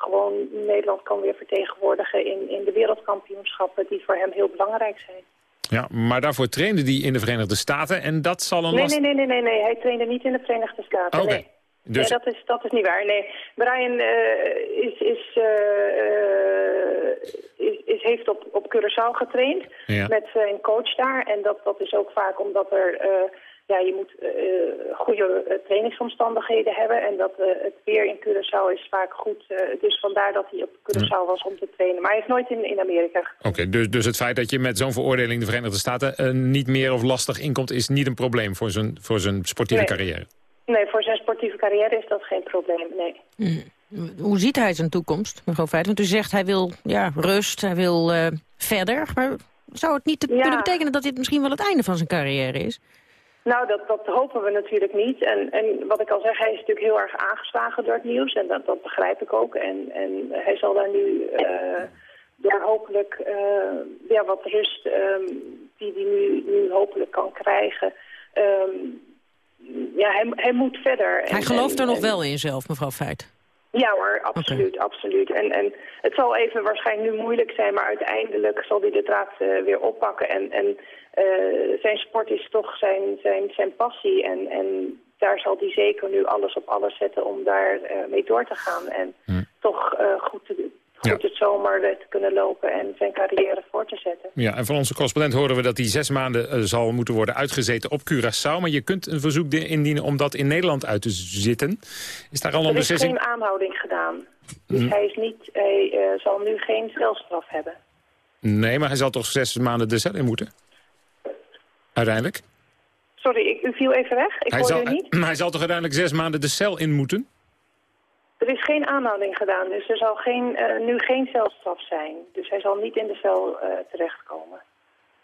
gewoon Nederland kan weer vertegenwoordigen... In, in de wereldkampioenschappen die voor hem heel belangrijk zijn. Ja, maar daarvoor trainde hij in de Verenigde Staten en dat zal een nee, last... Nee, nee, nee, nee, nee, hij trainde niet in de Verenigde Staten, okay. nee. Dus... Nee, dat is, dat is niet waar. Nee, Brian uh, is, is, uh, is, is, heeft op, op Curaçao getraind ja. met zijn coach daar. En dat, dat is ook vaak omdat er... Uh, ja, je moet goede trainingsomstandigheden hebben. En dat het weer in Curaçao is vaak goed. dus vandaar dat hij op Curaçao was om te trainen. Maar hij is nooit in, in Amerika Oké, okay, dus, dus het feit dat je met zo'n veroordeling de Verenigde Staten... niet meer of lastig inkomt... is niet een probleem voor zijn, voor zijn sportieve nee. carrière? Nee, voor zijn sportieve carrière is dat geen probleem, nee. Mm. Hoe ziet hij zijn toekomst, mevrouw Feit? Want u zegt hij wil ja, rust, hij wil uh, verder. Maar zou het niet ja. kunnen betekenen dat dit misschien wel het einde van zijn carrière is? Nou, dat, dat hopen we natuurlijk niet. En, en wat ik al zeg, hij is natuurlijk heel erg aangeslagen door het nieuws. En dat, dat begrijp ik ook. En, en hij zal daar nu uh, door hopelijk uh, ja, wat rust um, die hij nu, nu hopelijk kan krijgen... Um, ja, hij, hij moet verder. Hij en, gelooft er nog wel in zelf, mevrouw Feit? Ja hoor, absoluut, okay. absoluut. En, en het zal even waarschijnlijk nu moeilijk zijn, maar uiteindelijk zal hij de draad uh, weer oppakken. En, en uh, zijn sport is toch zijn, zijn, zijn passie en, en daar zal hij zeker nu alles op alles zetten om daar uh, mee door te gaan. En toch goed, te, goed het zomer te kunnen lopen en zijn carrière voor te zetten. Ja, en van onze correspondent horen we dat hij zes maanden eh, zal moeten worden uitgezeten op Curaçao. Maar je kunt een verzoek indienen om dat in Nederland uit te zitten. Is daar al een beslissing? Er is geen aanhouding gedaan. Dus hm. hij, is niet, hij uh, zal nu geen celstraf hebben. Nee, maar hij zal toch zes maanden de cel in moeten? Uiteindelijk? Sorry, ik, u viel even weg. Ik hij zal, u niet. Maar hij zal toch uiteindelijk zes maanden de cel in moeten? Er is geen aanhouding gedaan, dus er zal geen, uh, nu geen celstraf zijn. Dus hij zal niet in de cel uh, terechtkomen.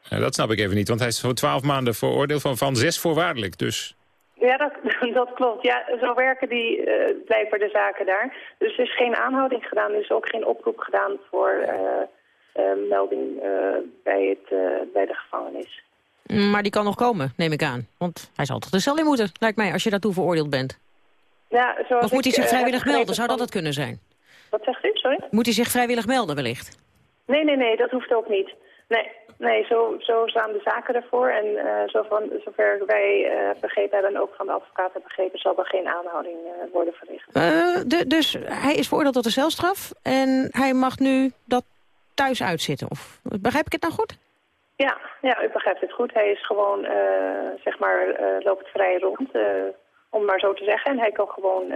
Ja, dat snap ik even niet, want hij is voor twaalf maanden veroordeeld van, van zes voorwaardelijk. Dus ja, dat, dat klopt. Ja, zo werken die uh, blijkbaar de zaken daar. Dus er is geen aanhouding gedaan. Er is ook geen oproep gedaan voor uh, uh, melding bij, het, bij de gevangenis. Maar die kan nog komen, neem ik aan. Want hij zal toch de cel in moeten, lijkt mij, als je daartoe veroordeeld bent. Ja, zoals of moet hij zich vrijwillig melden? Zou dat het kunnen zijn? Wat zegt u, sorry? Moet hij zich vrijwillig melden wellicht? Nee, nee, nee, dat hoeft ook niet. Nee, nee zo, zo staan de zaken ervoor. En uh, zo van, zover wij uh, begrepen hebben en ook van de advocaat hebben begrepen... zal er geen aanhouding worden verricht. De, dus hij is veroordeeld tot de celstraf en hij mag nu dat thuis uitzitten? Of begrijp ik het nou goed? Ja, ja u begrijpt het goed. Hij is gewoon, zeg maar, loopt vrij rond, om maar zo te zeggen. En hij kan gewoon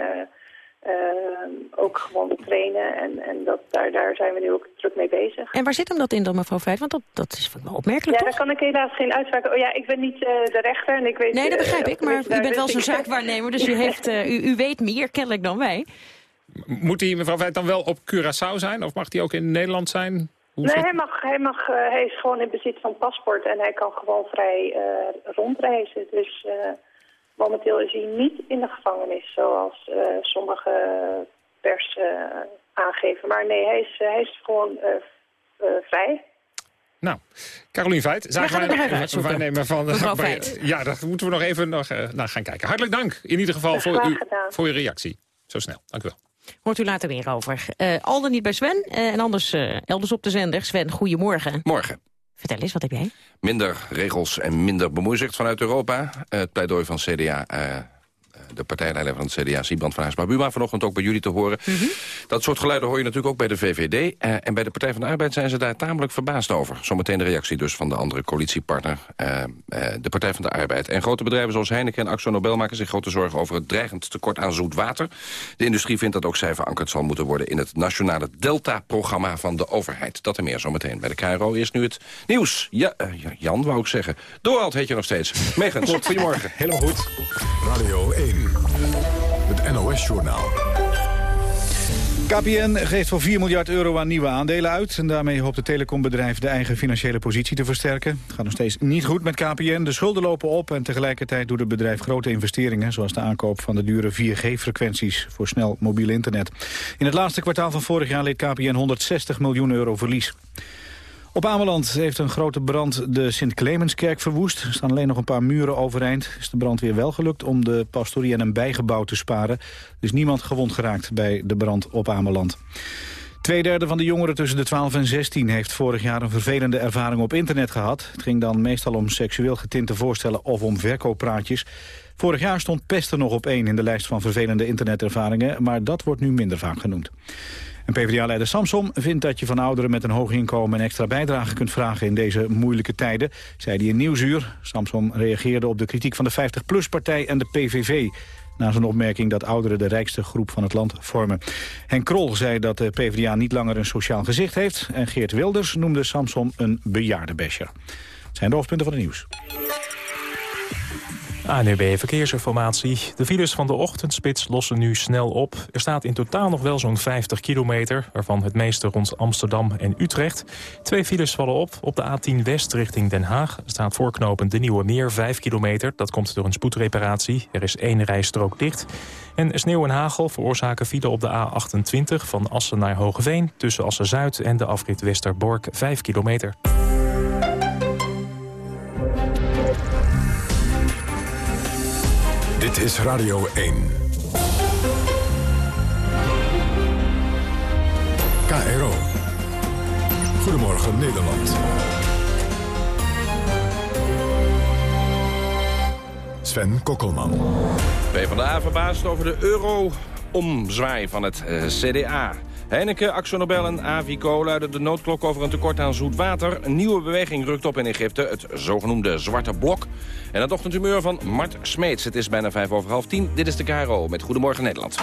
uh, ook gewoon trainen. En, en dat, daar, daar zijn we nu ook druk mee bezig. En waar zit hem dat in dan, mevrouw Veit? Want dat, dat is wel opmerkelijk, Ja, daar kan ik helaas geen uitspraak... Oh ja, ik ben niet uh, de rechter en ik weet... Nee, dat begrijp ik, maar u bent wel zo'n zaakwaarnemer... dus u, heeft, uh, u, u weet meer kennelijk dan wij. Moet hij, mevrouw Veit, dan wel op Curaçao zijn? Of mag hij ook in Nederland zijn? Nee, hij, mag, hij, mag, hij is gewoon in bezit van paspoort... en hij kan gewoon vrij rondreizen. Dus... Momenteel is hij niet in de gevangenis, zoals uh, sommige pers uh, aangeven. Maar nee, hij is, hij is gewoon uh, vrij. Nou, Carolien Veit, zaakwaarnemer van... Mevrouw Veit. Ja, daar moeten we nog even nog, naar gaan kijken. Hartelijk dank in ieder geval voor, u, voor uw reactie. Zo snel, dank u wel. Hoort u later weer over. Uh, niet bij Sven en anders elders op de zender. Sven, goedemorgen. Morgen. Vertel eens, wat heb jij? Minder regels en minder bemoeizicht vanuit Europa. Het pleidooi van CDA de partijleider van het CDA, Siebrand van Haarsma Buma... vanochtend ook bij jullie te horen. Mhm. Dat soort geluiden hoor je natuurlijk ook bij de VVD. Eh, en bij de Partij van de Arbeid zijn ze daar tamelijk verbaasd over. Zometeen de reactie dus van de andere coalitiepartner, uh, de Partij van de Arbeid. En grote bedrijven zoals Heineken en Axo Nobel maken zich grote zorgen... over het dreigend tekort aan zoet water. De industrie vindt dat ook zij verankerd zal moeten worden... in het nationale Delta-programma van de overheid. Dat en meer zometeen bij de KRO. Eerst nu het nieuws. Ja, Jan wou ik zeggen. Doorhalt heet je nog steeds. Megens, goedemorgen. Helemaal goed. Radio 1. Het NOS-journaal. KPN geeft voor 4 miljard euro aan nieuwe aandelen uit. En daarmee hoopt het telecombedrijf de eigen financiële positie te versterken. Het gaat nog steeds niet goed met KPN. De schulden lopen op en tegelijkertijd doet het bedrijf grote investeringen... zoals de aankoop van de dure 4G-frequenties voor snel mobiel internet. In het laatste kwartaal van vorig jaar leed KPN 160 miljoen euro verlies. Op Ameland heeft een grote brand de Sint-Clemenskerk verwoest. Er staan alleen nog een paar muren overeind. Is de brand weer wel gelukt om de pastorie en een bijgebouw te sparen. Is niemand gewond geraakt bij de brand op Ameland. Tweederde van de jongeren tussen de 12 en 16 heeft vorig jaar een vervelende ervaring op internet gehad. Het ging dan meestal om seksueel getinte voorstellen of om verkooppraatjes. Vorig jaar stond pesten nog op één in de lijst van vervelende internetervaringen, maar dat wordt nu minder vaak genoemd. En PvdA-leider Samsom vindt dat je van ouderen met een hoog inkomen... een extra bijdrage kunt vragen in deze moeilijke tijden, zei hij in Nieuwsuur. Samsom reageerde op de kritiek van de 50PLUS-partij en de PVV... na zijn opmerking dat ouderen de rijkste groep van het land vormen. Henk Krol zei dat de PvdA niet langer een sociaal gezicht heeft... en Geert Wilders noemde Samsom een bejaardenbescher. Het zijn de hoofdpunten van het nieuws. ANUB Verkeersinformatie. De files van de ochtendspits lossen nu snel op. Er staat in totaal nog wel zo'n 50 kilometer... waarvan het meeste rond Amsterdam en Utrecht. Twee files vallen op. Op de A10 West richting Den Haag staat voorknopend de Nieuwe Meer 5 kilometer. Dat komt door een spoedreparatie. Er is één rijstrook dicht. En sneeuw en hagel veroorzaken file op de A28 van Assen naar Hogeveen... tussen Assen-Zuid en de afrit Westerbork 5 kilometer. Dit is Radio 1. KRO. Goedemorgen Nederland. Sven Kokkelman. PvdA verbaasd over de euro-omzwaai van het eh, CDA. Heineken, Axonobel en Avico luiden de noodklok over een tekort aan zoet water. Een nieuwe beweging rukt op in Egypte, het zogenoemde Zwarte Blok. En het ochtendhumeur van Mart Smeets. Het is bijna vijf over half tien. Dit is de KRO met Goedemorgen Nederland.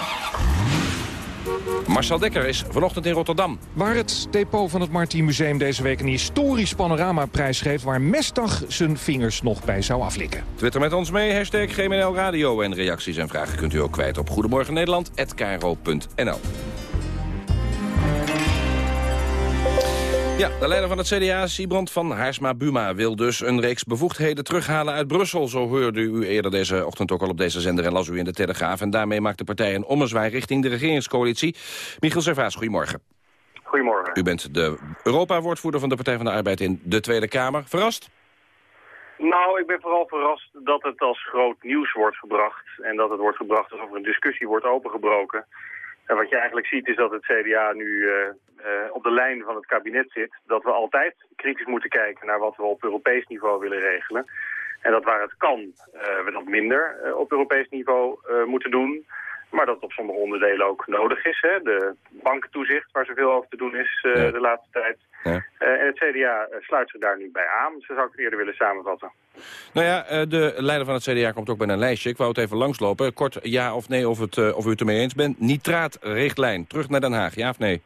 Marcel Dekker is vanochtend in Rotterdam. Waar het depot van het Martien Museum deze week een historisch panoramaprijs geeft... waar Mestag zijn vingers nog bij zou aflikken. Twitter met ons mee, hashtag GMNL Radio. En reacties en vragen kunt u ook kwijt op Goedemorgen Ja, de leider van het CDA, Siebrand van Haarsma-Buma... wil dus een reeks bevoegdheden terughalen uit Brussel. Zo hoorde u eerder deze ochtend ook al op deze zender... en las u in de Telegraaf. En daarmee maakt de partij een ommezwaai richting de regeringscoalitie. Michiel Servaas, goedemorgen. Goedemorgen. U bent de Europa-woordvoerder van de Partij van de Arbeid in de Tweede Kamer. Verrast? Nou, ik ben vooral verrast dat het als groot nieuws wordt gebracht. En dat het wordt gebracht alsof er een discussie wordt opengebroken. En wat je eigenlijk ziet is dat het CDA nu uh, uh, op de lijn van het kabinet zit. Dat we altijd kritisch moeten kijken naar wat we op Europees niveau willen regelen. En dat waar het kan, uh, we dat minder op Europees niveau moeten doen. Maar dat op sommige onderdelen ook nodig is. Hè? De bankentoezicht, waar zoveel over te doen is ja. de laatste tijd. Ja. en het CDA sluit zich daar nu bij aan. Zo zou ik het eerder willen samenvatten. Nou ja, de leider van het CDA komt ook bij een lijstje. Ik wou het even langslopen. Kort ja of nee of, het, of u het ermee eens bent. Nitraatrichtlijn, terug naar Den Haag, ja of nee?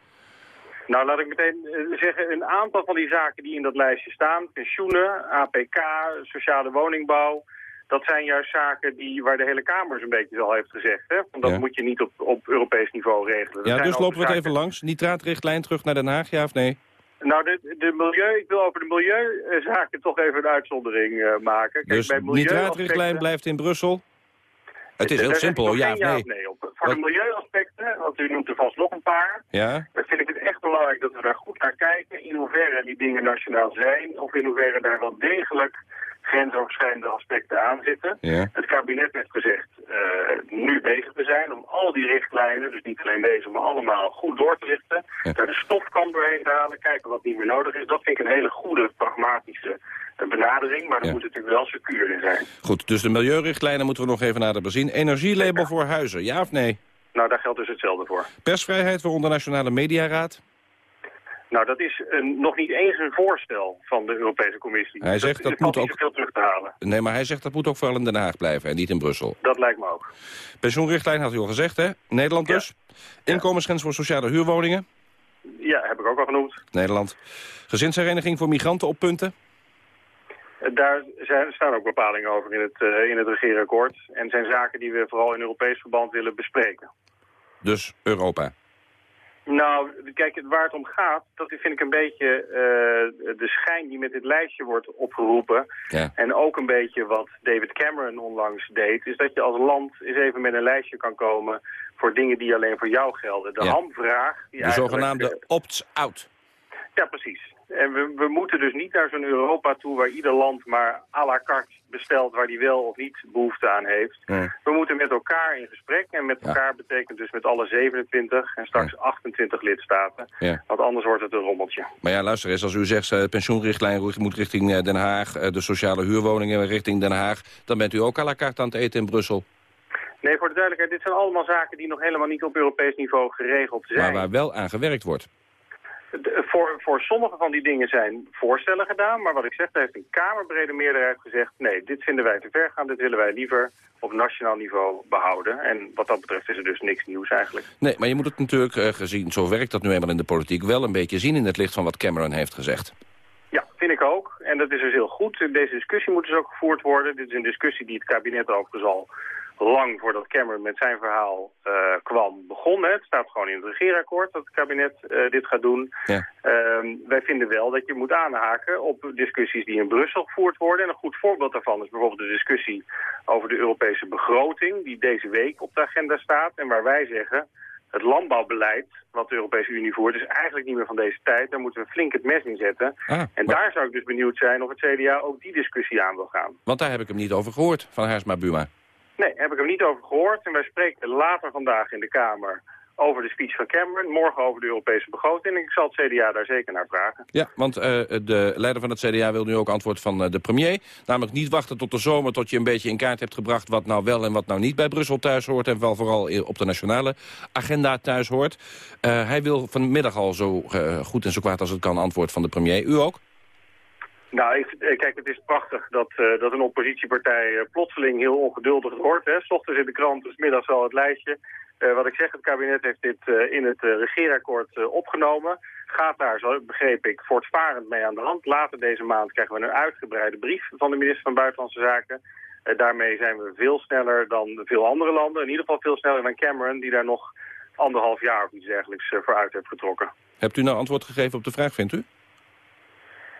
Nou, laat ik meteen zeggen, een aantal van die zaken die in dat lijstje staan... pensioenen, APK, sociale woningbouw... dat zijn juist zaken die, waar de hele Kamer zo'n beetje al heeft gezegd. Hè? Want dat ja. moet je niet op, op Europees niveau regelen. Dat ja, dus lopen we het even langs. Nitraatrichtlijn terug naar Den Haag, ja of nee? Nou, de, de milieu, ik wil over de milieuzaken toch even een uitzondering uh, maken. Kijk, dus bij nitraatrichtlijn blijft in Brussel? Het is heel simpel, ja of nee? nee op. Voor de milieuaspecten, want u noemt er vast nog een paar... Ja? dan vind ik het echt belangrijk dat we daar goed naar kijken... in hoeverre die dingen nationaal zijn... of in hoeverre daar wel degelijk grensoverschrijdende aspecten aan zitten. Ja. Het kabinet heeft gezegd uh, nu bezig te zijn om al die richtlijnen... dus niet alleen deze, maar allemaal goed door te lichten... Ja. daar de stofkant doorheen te halen, kijken wat niet meer nodig is. Dat vind ik een hele goede, pragmatische een benadering, maar er Ja. moet natuurlijk wel secuur in zijn. Goed, dus de milieurichtlijnen moeten we nog even nader bezien. Energielabel voor huizen, ja of nee? Nou, daar geldt dus hetzelfde voor. Persvrijheid, waaronder Nationale Mediaraad. Nou, dat is een, nog niet eens een voorstel van de Europese Commissie. Hij zegt dat er moet ook- zoveel terug te halen. Nee, maar hij zegt dat moet ook vooral in Den Haag blijven en niet in Brussel. Dat lijkt me ook. Pensioenrichtlijn had u al gezegd, hè? Nederland dus. Inkomensgrens voor sociale huurwoningen. Ja, heb ik ook al genoemd. Nederland. Gezinshereniging voor migranten op punten. Daar zijn, staan ook bepalingen over in het, eh, in het regeerakkoord. En zijn zaken die we vooral in Europees verband willen bespreken. Dus Europa. Nou, kijk, waar het om gaat, dat vind ik een beetje eh, de schijn die met dit lijstje wordt opgeroepen. Ja. En ook een beetje wat David Cameron onlangs deed, is dat je als land eens even met een lijstje kan komen voor dingen die alleen voor jou gelden. De Ja. hamvraag. Die De zogenaamde opt-out. eh, Ja, precies. En we, we moeten dus niet naar zo'n Europa toe waar ieder land maar à la carte bestelt waar die wel of niet behoefte aan heeft. Ja. We moeten met elkaar in gesprek en met Ja. elkaar betekent dus met alle 27 en straks 28 lidstaten. Ja. Want anders wordt het een rommeltje. Maar ja, luister eens, als u zegt eh, de pensioenrichtlijn moet richting eh, Den Haag... eh, de sociale huurwoningen richting Den Haag... dan bent u ook à la carte aan het eten in Brussel. Nee, voor de duidelijkheid, dit zijn allemaal zaken die nog helemaal niet op Europees niveau geregeld zijn. Maar waar wel aan gewerkt wordt. De- voor, voor sommige van die dingen zijn voorstellen gedaan, maar wat ik zeg, daar heeft een kamerbrede meerderheid gezegd, nee, dit vinden wij te ver gaan, dit willen wij liever op nationaal niveau behouden. En wat dat betreft is er dus niks nieuws eigenlijk. Nee, maar je moet het natuurlijk, eh, gezien, zo werkt dat nu eenmaal in de politiek... wel een beetje zien in het licht van wat Cameron heeft gezegd. Ja, vind ik ook. En dat is dus heel goed. Deze discussie moet dus ook gevoerd worden. Dit is een discussie die het kabinet overigens al lang voordat Cameron met zijn verhaal eh, kwam begon. Hè. Het staat gewoon in het regeerakkoord dat het kabinet eh, dit gaat doen. Ja. Ehm, wij vinden wel dat je moet aanhaken op discussies die in Brussel gevoerd worden. En een goed voorbeeld daarvan is bijvoorbeeld de discussie over de Europese begroting... die deze week op de agenda staat en waar wij zeggen... het landbouwbeleid wat de Europese Unie voert is eigenlijk niet meer van deze tijd. Daar moeten we flink het mes in zetten. Ah, En maar- daar zou ik dus benieuwd zijn of het CDA ook die discussie aan wil gaan. Want daar heb ik hem niet over gehoord, van Haarsma Buma. Nee, heb ik hem niet over gehoord. En wij spreken later vandaag in de Kamer over de speech van Cameron, morgen over de Europese begroting. Ik zal het CDA daar zeker naar vragen. Ja, want uh, de leider van het CDA wil nu ook antwoord van uh, de premier. Namelijk niet wachten tot de zomer tot je een beetje in kaart hebt gebracht... wat nou wel en wat nou niet bij Brussel thuis hoort... en wel vooral op de nationale agenda thuis hoort. Uh, hij wil vanmiddag al zo goed en zo kwaad als het kan antwoord van de premier. U ook? Nou, ik, kijk, het is prachtig dat, uh, dat een oppositiepartij uh, plotseling heel ongeduldig wordt. Hè. S ochtends in de krant, dus middags al het lijstje. Wat ik zeg, het kabinet heeft dit in het regeerakkoord opgenomen. Gaat daar, zo begreep ik, voortvarend mee aan de hand. Later deze maand krijgen we een uitgebreide brief van de minister van Buitenlandse Zaken. daarmee zijn we veel sneller dan veel andere landen. In ieder geval veel sneller dan Cameron, die daar nog anderhalf jaar of iets dergelijks voor uit heeft getrokken. Hebt u nou antwoord gegeven op de vraag, vindt u?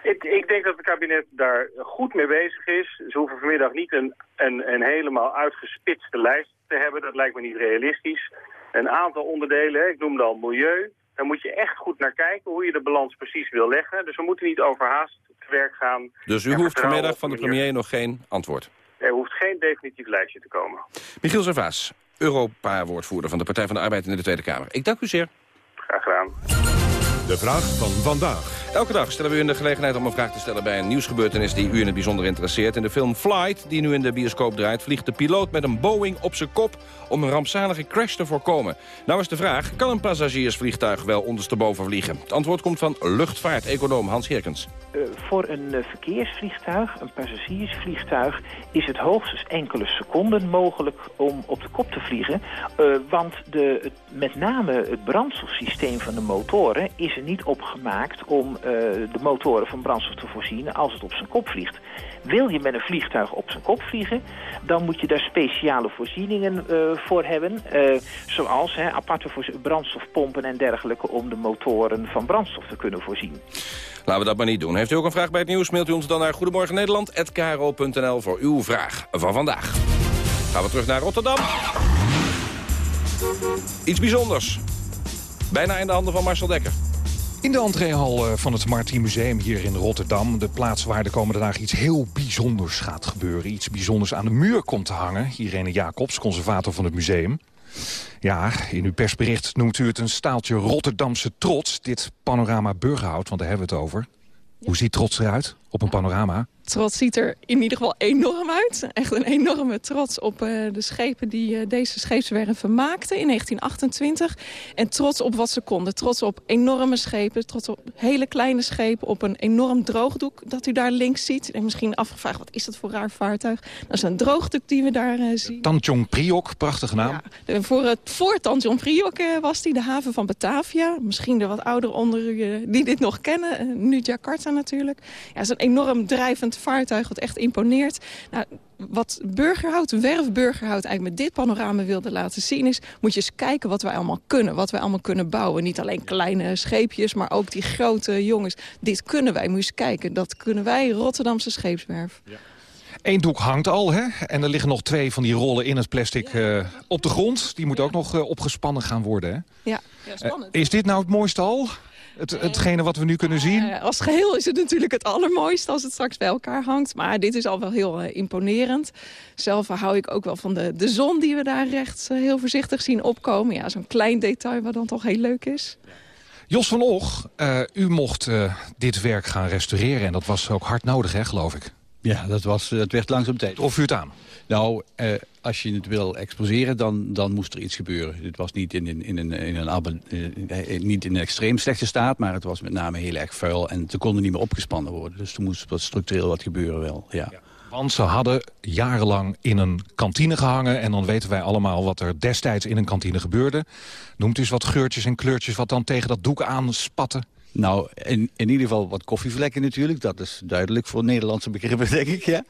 Ik, ik, denk dat het kabinet daar goed mee bezig is. Ze hoeven vanmiddag niet een, een, een, helemaal uitgespitste lijst te hebben. Dat lijkt me niet realistisch. Een aantal onderdelen, ik noemde al milieu. Daar moet je echt goed naar kijken hoe je de balans precies wil leggen. Dus we moeten niet overhaast te werk gaan. Dus u hoeft vanmiddag van de premier nog geen antwoord? Er hoeft geen definitief lijstje te komen. Michiel Servaas, Europa-woordvoerder van de Partij van de Arbeid in de Tweede Kamer. Ik dank u zeer. Graag gedaan. De vraag van vandaag. Elke dag stellen we u de gelegenheid om een vraag te stellen bij een nieuwsgebeurtenis die u in het bijzonder interesseert. In de film Flight, die nu in de bioscoop draait, vliegt de piloot met een Boeing op zijn kop om een rampzalige crash te voorkomen. Nou is de vraag, kan een passagiersvliegtuig wel ondersteboven vliegen? Het antwoord komt van luchtvaarteconoom Hans Herkens. Uh, voor een uh, verkeersvliegtuig, een passagiersvliegtuig, is het hoogstens enkele seconden mogelijk om op de kop te vliegen. Uh, want de, het, met name het brandstofsysteem van de motoren is er niet opgemaakt om de motoren van brandstof te voorzien als het op zijn kop vliegt. Wil je met een vliegtuig op zijn kop vliegen, dan moet je daar speciale voorzieningen uh, voor hebben. Uh, zoals hè, aparte brandstofpompen en dergelijke om de motoren van brandstof te kunnen voorzien. Laten we dat maar niet doen. Heeft u ook een vraag bij het nieuws, mailt u ons dan naar Goedemorgen Nederland@kro.nl voor uw vraag van vandaag. Gaan we terug naar Rotterdam. Iets bijzonders. Bijna in de handen van Marcel Dekker. In de entreehal eh, van het Martien Museum hier in Rotterdam. De plaats waar de komende dagen iets heel bijzonders gaat gebeuren. Iets bijzonders aan de muur komt te hangen. Irene Jacobs, conservator van het museum. Ja, in uw persbericht noemt u het een staaltje Rotterdamse trots. Dit panorama Burgerhout, want daar hebben we het over. Hoe ziet trots eruit op een panorama? trots ziet er in ieder geval enorm uit. Echt een enorme trots op uh, de schepen die uh, deze scheepswerven maakten in 1928. En trots op wat ze konden. Trots op enorme schepen, trots op hele kleine schepen... op een enorm droogdoek dat u daar links ziet. En misschien afgevraagd, wat is dat voor raar vaartuig? Dat is een droogdoek die we daar uh, zien. Tanjong Priok, prachtige naam. Ja, voor, het, voor Tanjong Priok was die de haven van Batavia. Misschien de wat ouderen onder u die dit nog kennen. nu Jakarta natuurlijk. Ja, is een enorm drijvend vaartuig wat echt imponeert. Nou, wat Burgerhout, werf Burgerhout eigenlijk met dit panorama wilde laten zien is... moet je eens kijken wat wij allemaal kunnen, wat wij allemaal kunnen bouwen. Niet alleen kleine scheepjes, maar ook die grote jongens. Dit kunnen wij, moet je eens kijken. Dat kunnen wij, Rotterdamse scheepswerf. Ja. Eén doek hangt al, hè? En er liggen nog twee van die rollen in het plastic uh, op de grond. Die moeten ook nog uh, opgespannen gaan worden, hè? Ja, ja spannend. Uh, is dit nou het mooiste al? Het, hetgene wat we nu kunnen zien? Uh, als geheel is het natuurlijk het allermooiste als het straks bij elkaar hangt. Maar dit is al wel heel uh, imponerend. Zelf hou ik ook wel van de, de zon die we daar rechts uh, heel voorzichtig zien opkomen. Ja, zo'n klein detail wat dan toch heel leuk is. Jos van Och, u mocht dit werk gaan restaureren. En dat was ook hard nodig, hè, geloof ik? Ja, dat, was, dat werd langzaam tijd. Of u het aan? Nou, eh, als je het wil exposeren, dan, dan moest er iets gebeuren. Dit was niet in, in, in een, in een, uh, niet in een extreem slechte staat, maar het was met name heel erg vuil. En ze konden niet meer opgespannen worden. Dus toen moest wat structureel wat gebeuren wel, ja. ja. Want ze hadden jarenlang in een kantine gehangen... en dan weten wij allemaal wat er destijds in een kantine gebeurde. Noemt u eens wat geurtjes en kleurtjes wat dan tegen dat doek aanspatten? Nou, in, in ieder geval wat koffievlekken natuurlijk. Dat is duidelijk voor Nederlandse begrippen, denk ik. Ja.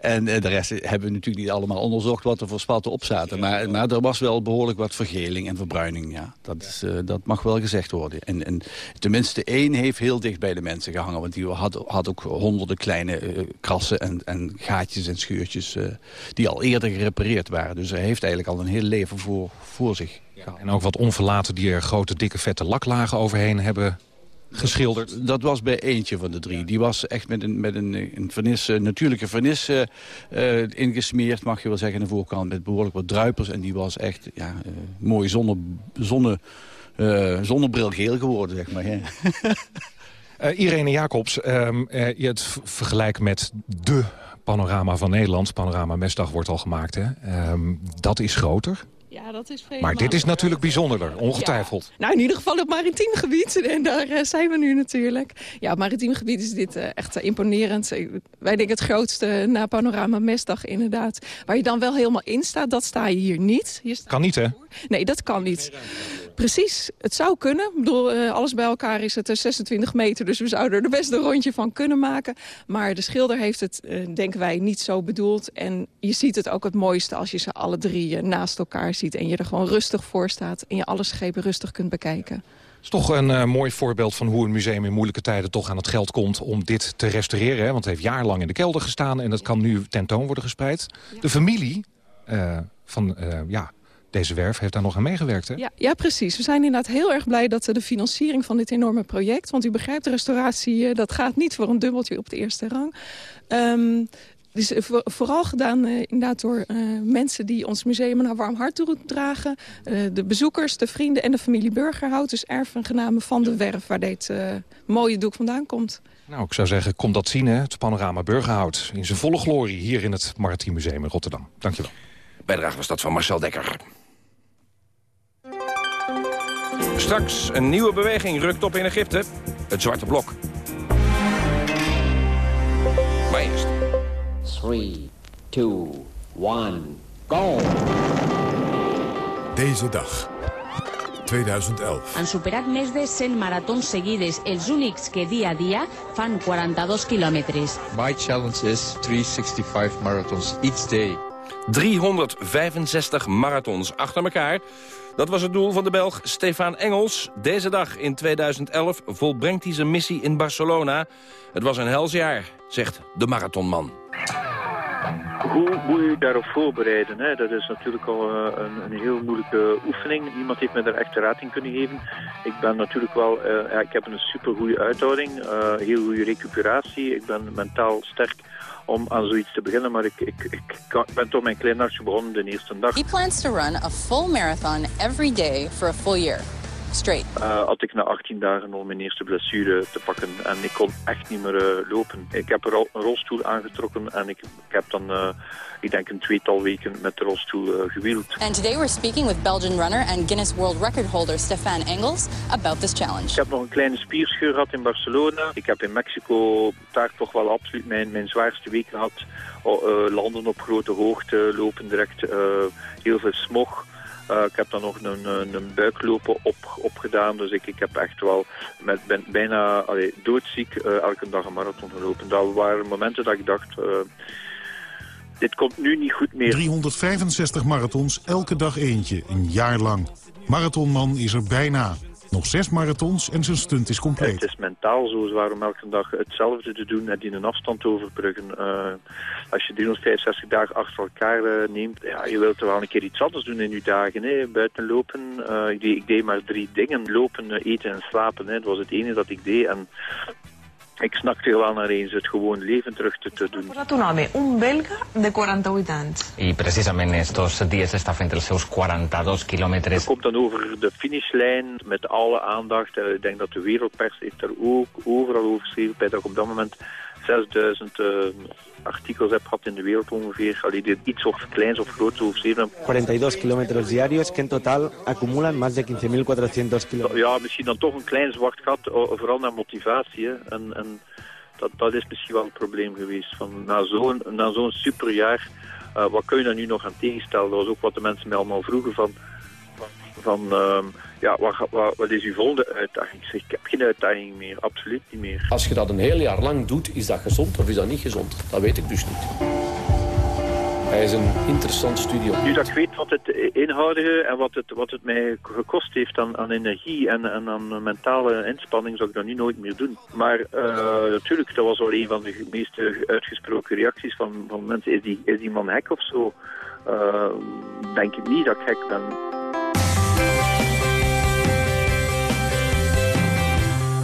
En eh, de rest hebben we natuurlijk niet allemaal onderzocht wat er voor spatten op zaten. Maar, maar er was wel behoorlijk wat vergeling en verbruining. Ja. Dat, is, uh, dat mag wel gezegd worden. En, en tenminste één heeft heel dicht bij de mensen gehangen. Want die had, had ook honderden kleine uh, krassen en, en gaatjes en scheurtjes... die al eerder gerepareerd waren. Dus hij heeft eigenlijk al een heel leven voor, voor zich. Ja, en ook wat onverlaten die er grote, dikke, vette laklagen overheen hebben geschilderd? Dat was bij eentje van de drie. Die was echt met een, met een, een vernis, een natuurlijke vernis uh, uh, ingesmeerd, mag je wel zeggen, aan de voorkant. Met behoorlijk wat druipers. En die was echt ja, uh, mooi zonne, zonne, zonnebrilgeel geworden, zeg maar. Irene Jacobs, um, je het vergelijk met de panorama van Nederland. Panorama Mesdag wordt al gemaakt, hè? Um, dat is groter. Ja, dat is veel. Maar dit is natuurlijk bijzonderder, ongetwijfeld. Ja. Nou, in ieder geval op maritiem gebied. En daar uh, zijn we nu natuurlijk. Ja, op maritiem gebied is dit uh, echt uh, imponerend. Wij denken het grootste na Panorama Mesdag inderdaad. Waar je dan wel helemaal in staat, dat sta je hier niet. Kan niet, hè? Nee, dat kan niet. Precies, het zou kunnen. Ik bedoel, uh, alles bij elkaar is het 26 meter, dus we zouden er best een rondje van kunnen maken. Maar de schilder heeft het, uh, denken wij, niet zo bedoeld. En je ziet het ook het mooiste als je ze alle drie naast elkaar ziet... en je er gewoon rustig voor staat en je alle schepen rustig kunt bekijken. Het is toch een uh, mooi voorbeeld van hoe een museum in moeilijke tijden toch aan het geld komt om dit te restaureren. Hè? Want het heeft jarenlang in de kelder gestaan en dat kan nu tentoon worden gespreid. Ja. De familie uh, van uh, ja, deze werf heeft daar nog aan meegewerkt, hè? Ja, ja, precies. We zijn inderdaad heel erg blij dat de financiering van dit enorme project... want u begrijpt, de restauratie, dat gaat niet voor een dubbeltje op de eerste rang... Um, dus vooral gedaan uh, inderdaad door uh, mensen die ons museum een warm hart toedragen. Uh, de bezoekers, de vrienden en de familie Burgerhout. Dus erfgenamen van de werf waar dit mooie doek vandaan komt. Nou, ik zou zeggen, kom dat zien, hè? het panorama Burgerhout. In zijn volle glorie hier in het Maritiem Museum in Rotterdam. Dankjewel. Bijdrage was dat van Marcel Dekker. Straks een nieuwe beweging rukt op in Egypte. Het Zwarte Blok. Maar eerst... 3, 2, 1, go! Deze dag, 2011. Han superat més de 100 maratons seguides, els únics que dia a dia fan 42 quilòmetres. My challenge is 365 marathons each day. 365 marathons achter elkaar. Dat was het doel van de Belg Stefan Engels. Deze dag in 2011 volbrengt hij zijn missie in Barcelona. Het was een hels jaar, zegt de marathonman. Hoe moet je daarop voorbereiden? Hè? Dat is natuurlijk al een, een, heel moeilijke oefening. Niemand heeft me daar echt raad in kunnen geven. Ik ben natuurlijk wel, uh, ik heb een supergoeie uithouding, uh, heel goede recuperatie. Ik ben mentaal sterk om aan zoiets te beginnen, maar ik, ik, ik, ik ben toch mijn klein hartje begonnen de eerste dag. He plans to run a full marathon every day for a full year. Straight. Uh, had ik na 18 dagen al mijn eerste blessure te pakken en ik kon echt niet meer uh, lopen. Ik heb er al een rolstoel aangetrokken en ik, ik heb dan, uh, ik denk een tweetal weken met de rolstoel gewield. And today we're speaking with Belgian runner and Guinness World Record holder Stefan Engels about this challenge. Ik heb nog een kleine spierscheur gehad in Barcelona. Ik heb in Mexico daar toch wel absoluut mijn, mijn zwaarste week gehad. landen op grote hoogte, lopen direct, heel veel smog. Uh, ik heb dan nog een, een, een buiklopen op, opgedaan. Dus ik, ik heb echt wel met, ben bijna doodziek uh, elke dag een marathon gelopen. Dat waren momenten dat ik dacht... Dit komt nu niet goed meer. 365 marathons, elke dag eentje, een jaar lang. Marathonman is er bijna. Nog zes marathons en zijn stunt is compleet. Het is mentaal zo zwaar om elke dag hetzelfde te doen en die een afstand overbruggen. Uh, als je 365 dagen achter elkaar uh, neemt, ja, je wilt wel een keer iets anders doen in je dagen. Hè. Buiten lopen, uh, ik, deed, maar drie dingen. Lopen, eten en slapen. Hè. Dat was het enige dat ik deed. En ik snakte wel naar eens het gewoon leven terug te, te doen. Posa tu nome, un belga de 48 anys. I precisament estos dies està fent els seus 42 quilòmetres. Je komt dan over de finishlijn met alle aandacht. Ik denk dat de wereldpers heeft er ook overal over geschreven. Bij dat ik op dat moment 6000 uh, artikels heb gehad in de wereld ongeveer. Allee, die iets of kleins of groots over zeven. 42 kilómetros diarios, que en total acumulan más de 15.400 kilómetros. Ja, misschien dan toch een klein zwart gat, vooral naar motivatie. Hè. En, en dat, dat is misschien wel een probleem geweest. Van, na zo'n zo superjaar, uh, wat kun je daar nu nog aan tegenstellen? Dat was ook wat de mensen mij allemaal vroegen van... van uh, ja, wat, wat, wat, is uw volgende uitdaging? Ik zeg, ik heb geen uitdaging meer, absoluut niet meer. Als je dat een heel jaar lang doet, is dat gezond of is dat niet gezond? Dat weet ik dus niet. Hij is een interessant studio. Nu dat ik weet wat het inhoudige en wat het, wat het mij gekost heeft aan, aan energie en, en aan mentale inspanning, zou ik dat nu nooit meer doen. Maar uh, natuurlijk, dat was wel een van de meest uitgesproken reacties van, van mensen. Is die, is die man hek of zo? Uh, denk ik niet dat ik gek ben.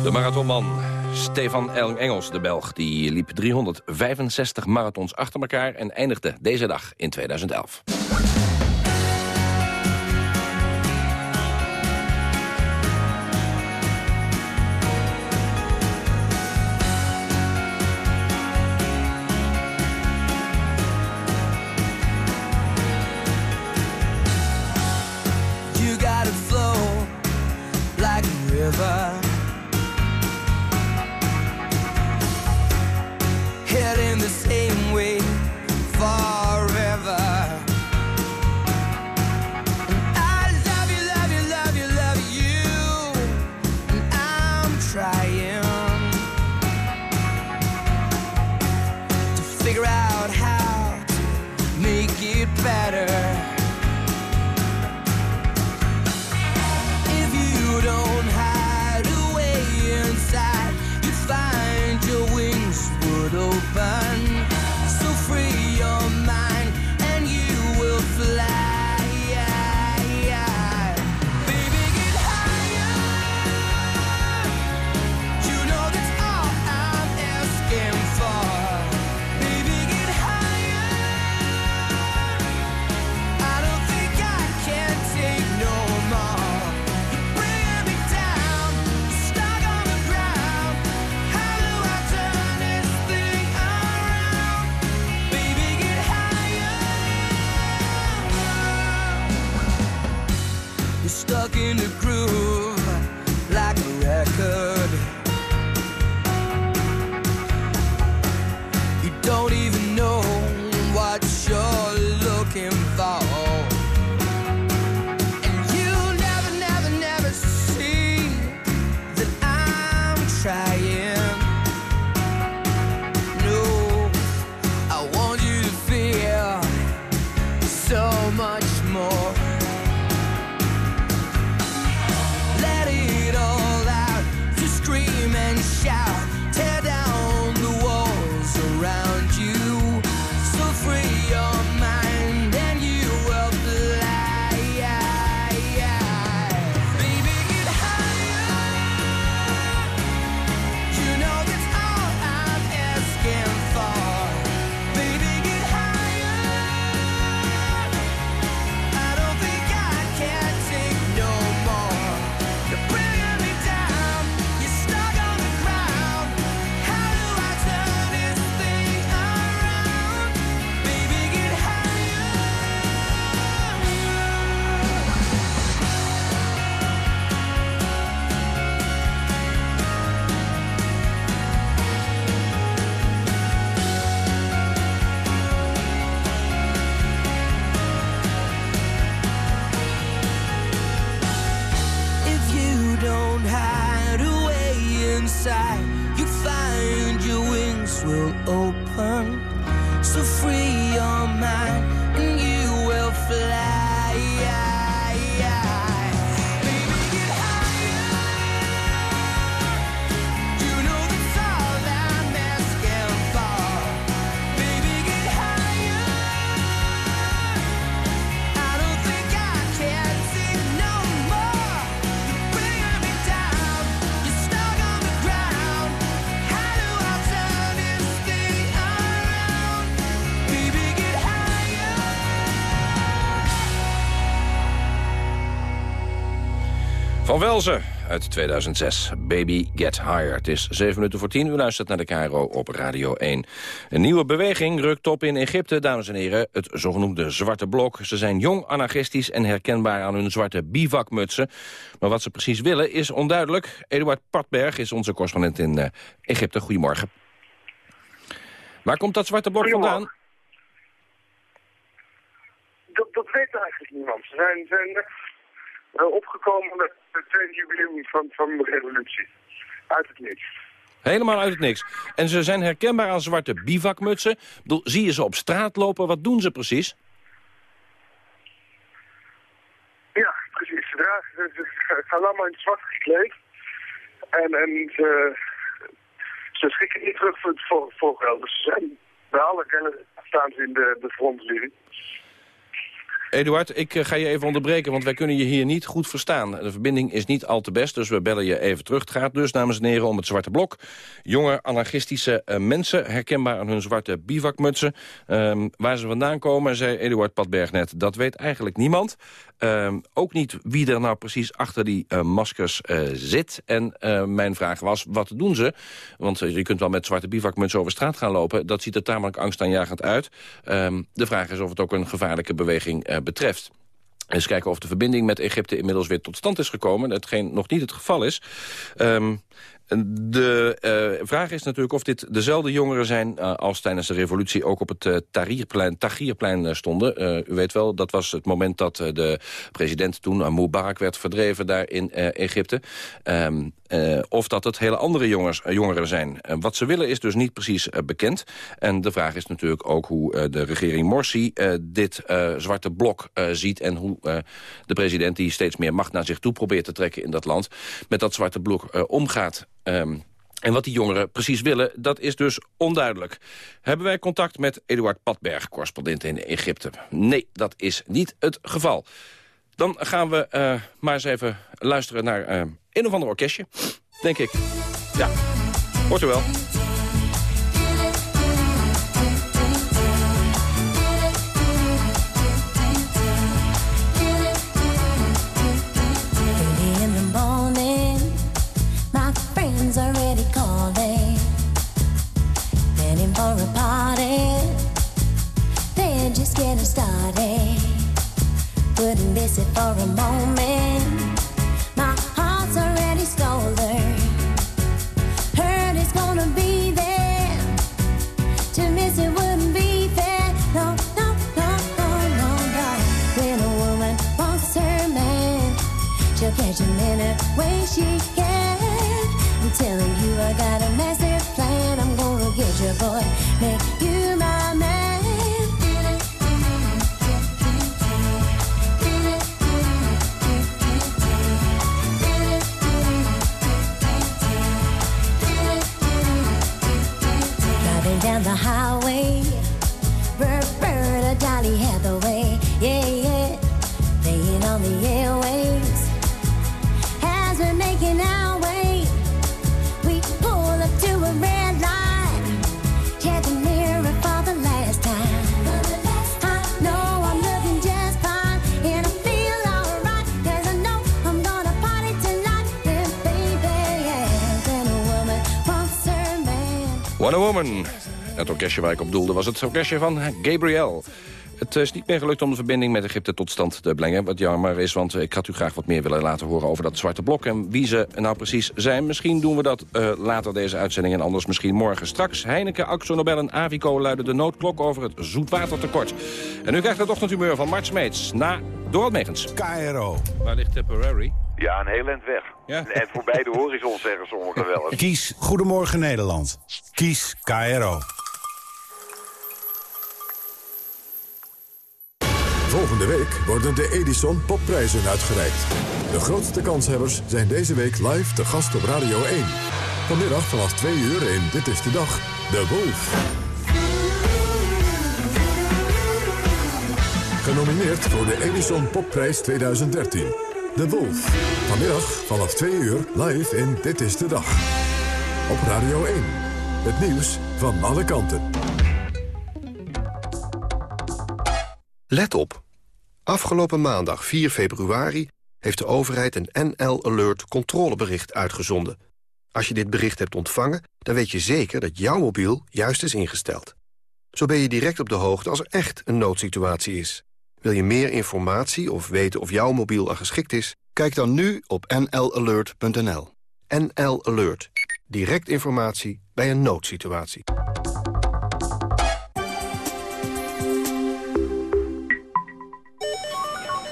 De marathonman Stefan Engels, de Belg, die liep 365 marathons achter elkaar... en eindigde deze dag in 2011. In Van Welzen uit 2006. Baby Get Higher. Het is 7 minuten voor 10. U luistert naar de KRO op Radio 1. Een nieuwe beweging rukt op in Egypte, dames en heren. Het zogenoemde Zwarte Blok. Ze zijn jong, anarchistisch en herkenbaar aan hun zwarte bivakmutsen. Maar wat ze precies willen is onduidelijk. Eduard Patberg is onze correspondent in eh, Egypte. Goedemorgen. Waar komt dat Zwarte Blok vandaan? Dat, dat weet eigenlijk niemand. Ze zijn, zijn eh, opgekomen met het tweede jubileum van, van de revolutie. Uit het niks. Helemaal uit het niks. En ze zijn herkenbaar aan zwarte bivakmutsen. Ik bedoel, zie je ze op straat lopen? Wat doen ze precies? Ja, precies. Ze, dragen, ze, gaan allemaal in het zwart gekleed. En, en ze, ze schikken niet terug voor het voor, voorgeld. Dus ze zijn bij alle kennen staan ze in de, de frontlinie. Eduard, ik eh, ga je even onderbreken, want wij kunnen je hier niet goed verstaan. De verbinding is niet al te best, dus we bellen je even terug. Het gaat dus, dames en heren, om het zwarte blok. Jonge anarchistische eh, mensen, herkenbaar aan hun zwarte bivakmutsen. Ehm, waar ze vandaan komen, zei Eduard Padberg net, dat weet eigenlijk niemand. Ehm, ook niet wie er nou precies achter die eh, maskers zit. En mijn vraag was, wat doen ze? Want je kunt wel met zwarte bivakmutsen over straat gaan lopen. Dat ziet er tamelijk angstaanjagend uit. Ehm, de vraag is of het ook een gevaarlijke beweging betreft. Eens kijken of de verbinding met Egypte inmiddels weer tot stand is gekomen. Hetgeen nog niet het geval is. Ehm, de eh, vraag is natuurlijk of dit dezelfde jongeren zijn... eh, als tijdens de revolutie ook op het eh, Tahrirplein, stonden. U weet wel, dat was het moment dat de president toen, uh, Mubarak, werd verdreven daar in Egypte. Ehm, eh, of dat het hele andere jongeren zijn. Wat ze willen is dus niet precies bekend. En de vraag is natuurlijk ook hoe de regering Morsi dit zwarte blok ziet... en hoe de president die steeds meer macht naar zich toe probeert te trekken in dat land... met dat zwarte blok omgaat. Ehm, en wat die jongeren precies willen, dat is dus onduidelijk. Hebben wij contact met Eduard Padberg, correspondent in Egypte? Nee, dat is niet het geval. Dan gaan we eh, maar eens even luisteren naar eh, een of ander orkestje, denk ik. Ja, hoort u wel. Highway, Roberta Dolly Hathaway, yeah, yeah, playing on the. As we're making our way, we pull up to a red light. Check the mirror for the last time. I know I'm looking just fine, and I feel alright, 'cause I know I'm gonna party tonight. And baby, yeah, when a woman wants her man. One a Woman. Het orkestje waar ik op doelde was het orkestje van Gabriel. Het is niet meer gelukt om de verbinding met Egypte tot stand te brengen. Wat jammer is, want ik had u graag wat meer willen laten horen over dat zwarte blok... en wie ze nou precies zijn. Misschien doen we dat eh, later deze uitzending en anders misschien morgen. Straks Heineken, Axo Nobel en Avico luiden de noodklok over het zoetwatertekort. En u krijgt het ochtendhumeur van Mart Smeets na Dorot Megens. KRO. Waar ligt Tipperary? Ja, een heel eind weg. En voorbij de horizon zeggen sommigen wel eens. Kies Goedemorgen Nederland. Kies KRO. Volgende week worden de Edison Popprijzen uitgereikt. De grootste kanshebbers zijn deze week live te gast op Radio 1. Vanmiddag vanaf 2 uur in Dit is de Dag, De Wolf. Genomineerd voor de Edison Popprijs 2013. De Wolf. Vanmiddag vanaf 2 uur live in Dit is de Dag. Op Radio 1. Het nieuws van alle kanten. Let op. Afgelopen maandag 4 februari heeft de overheid een NL Alert controlebericht uitgezonden. Als je dit bericht hebt ontvangen, dan weet je zeker dat jouw mobiel juist is ingesteld. Zo ben je direct op de hoogte als er echt een noodsituatie is. Wil je meer informatie of weten of jouw mobiel er geschikt is? Kijk dan nu op nlalert.nl. NL Alert. Direct informatie bij een noodsituatie.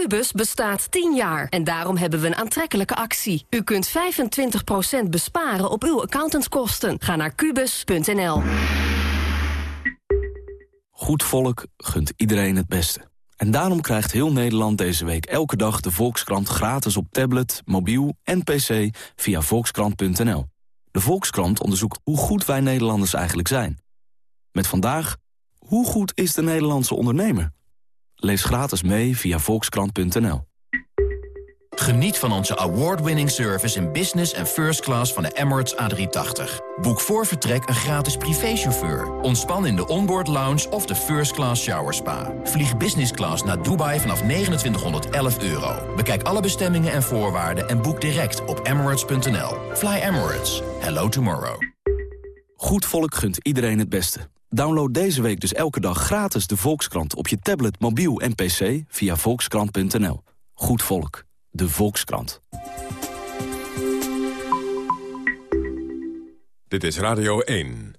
Cubus bestaat 10 jaar en daarom hebben we een aantrekkelijke actie. U kunt 25% besparen op uw accountantskosten. Ga naar kubus.nl. Goed volk gunt iedereen het beste. En daarom krijgt heel Nederland deze week elke dag de Volkskrant gratis op tablet, mobiel en pc via volkskrant.nl. De Volkskrant onderzoekt hoe goed wij Nederlanders eigenlijk zijn. Met vandaag, hoe goed is de Nederlandse ondernemer? Lees gratis mee via volkskrant.nl. Geniet van onze award-winning service in business en first class van de Emirates A380. Boek voor vertrek een gratis privéchauffeur. Ontspan in de onboard lounge of de first class shower spa. Vlieg business class naar Dubai vanaf 2911 euro. Bekijk alle bestemmingen en voorwaarden en boek direct op emirates.nl. Fly Emirates. Hello tomorrow. Goed volk gunt iedereen het beste. Download deze week dus elke dag gratis de Volkskrant op je tablet, mobiel en pc via volkskrant.nl. Goed volk. De Volkskrant. Dit is Radio 1.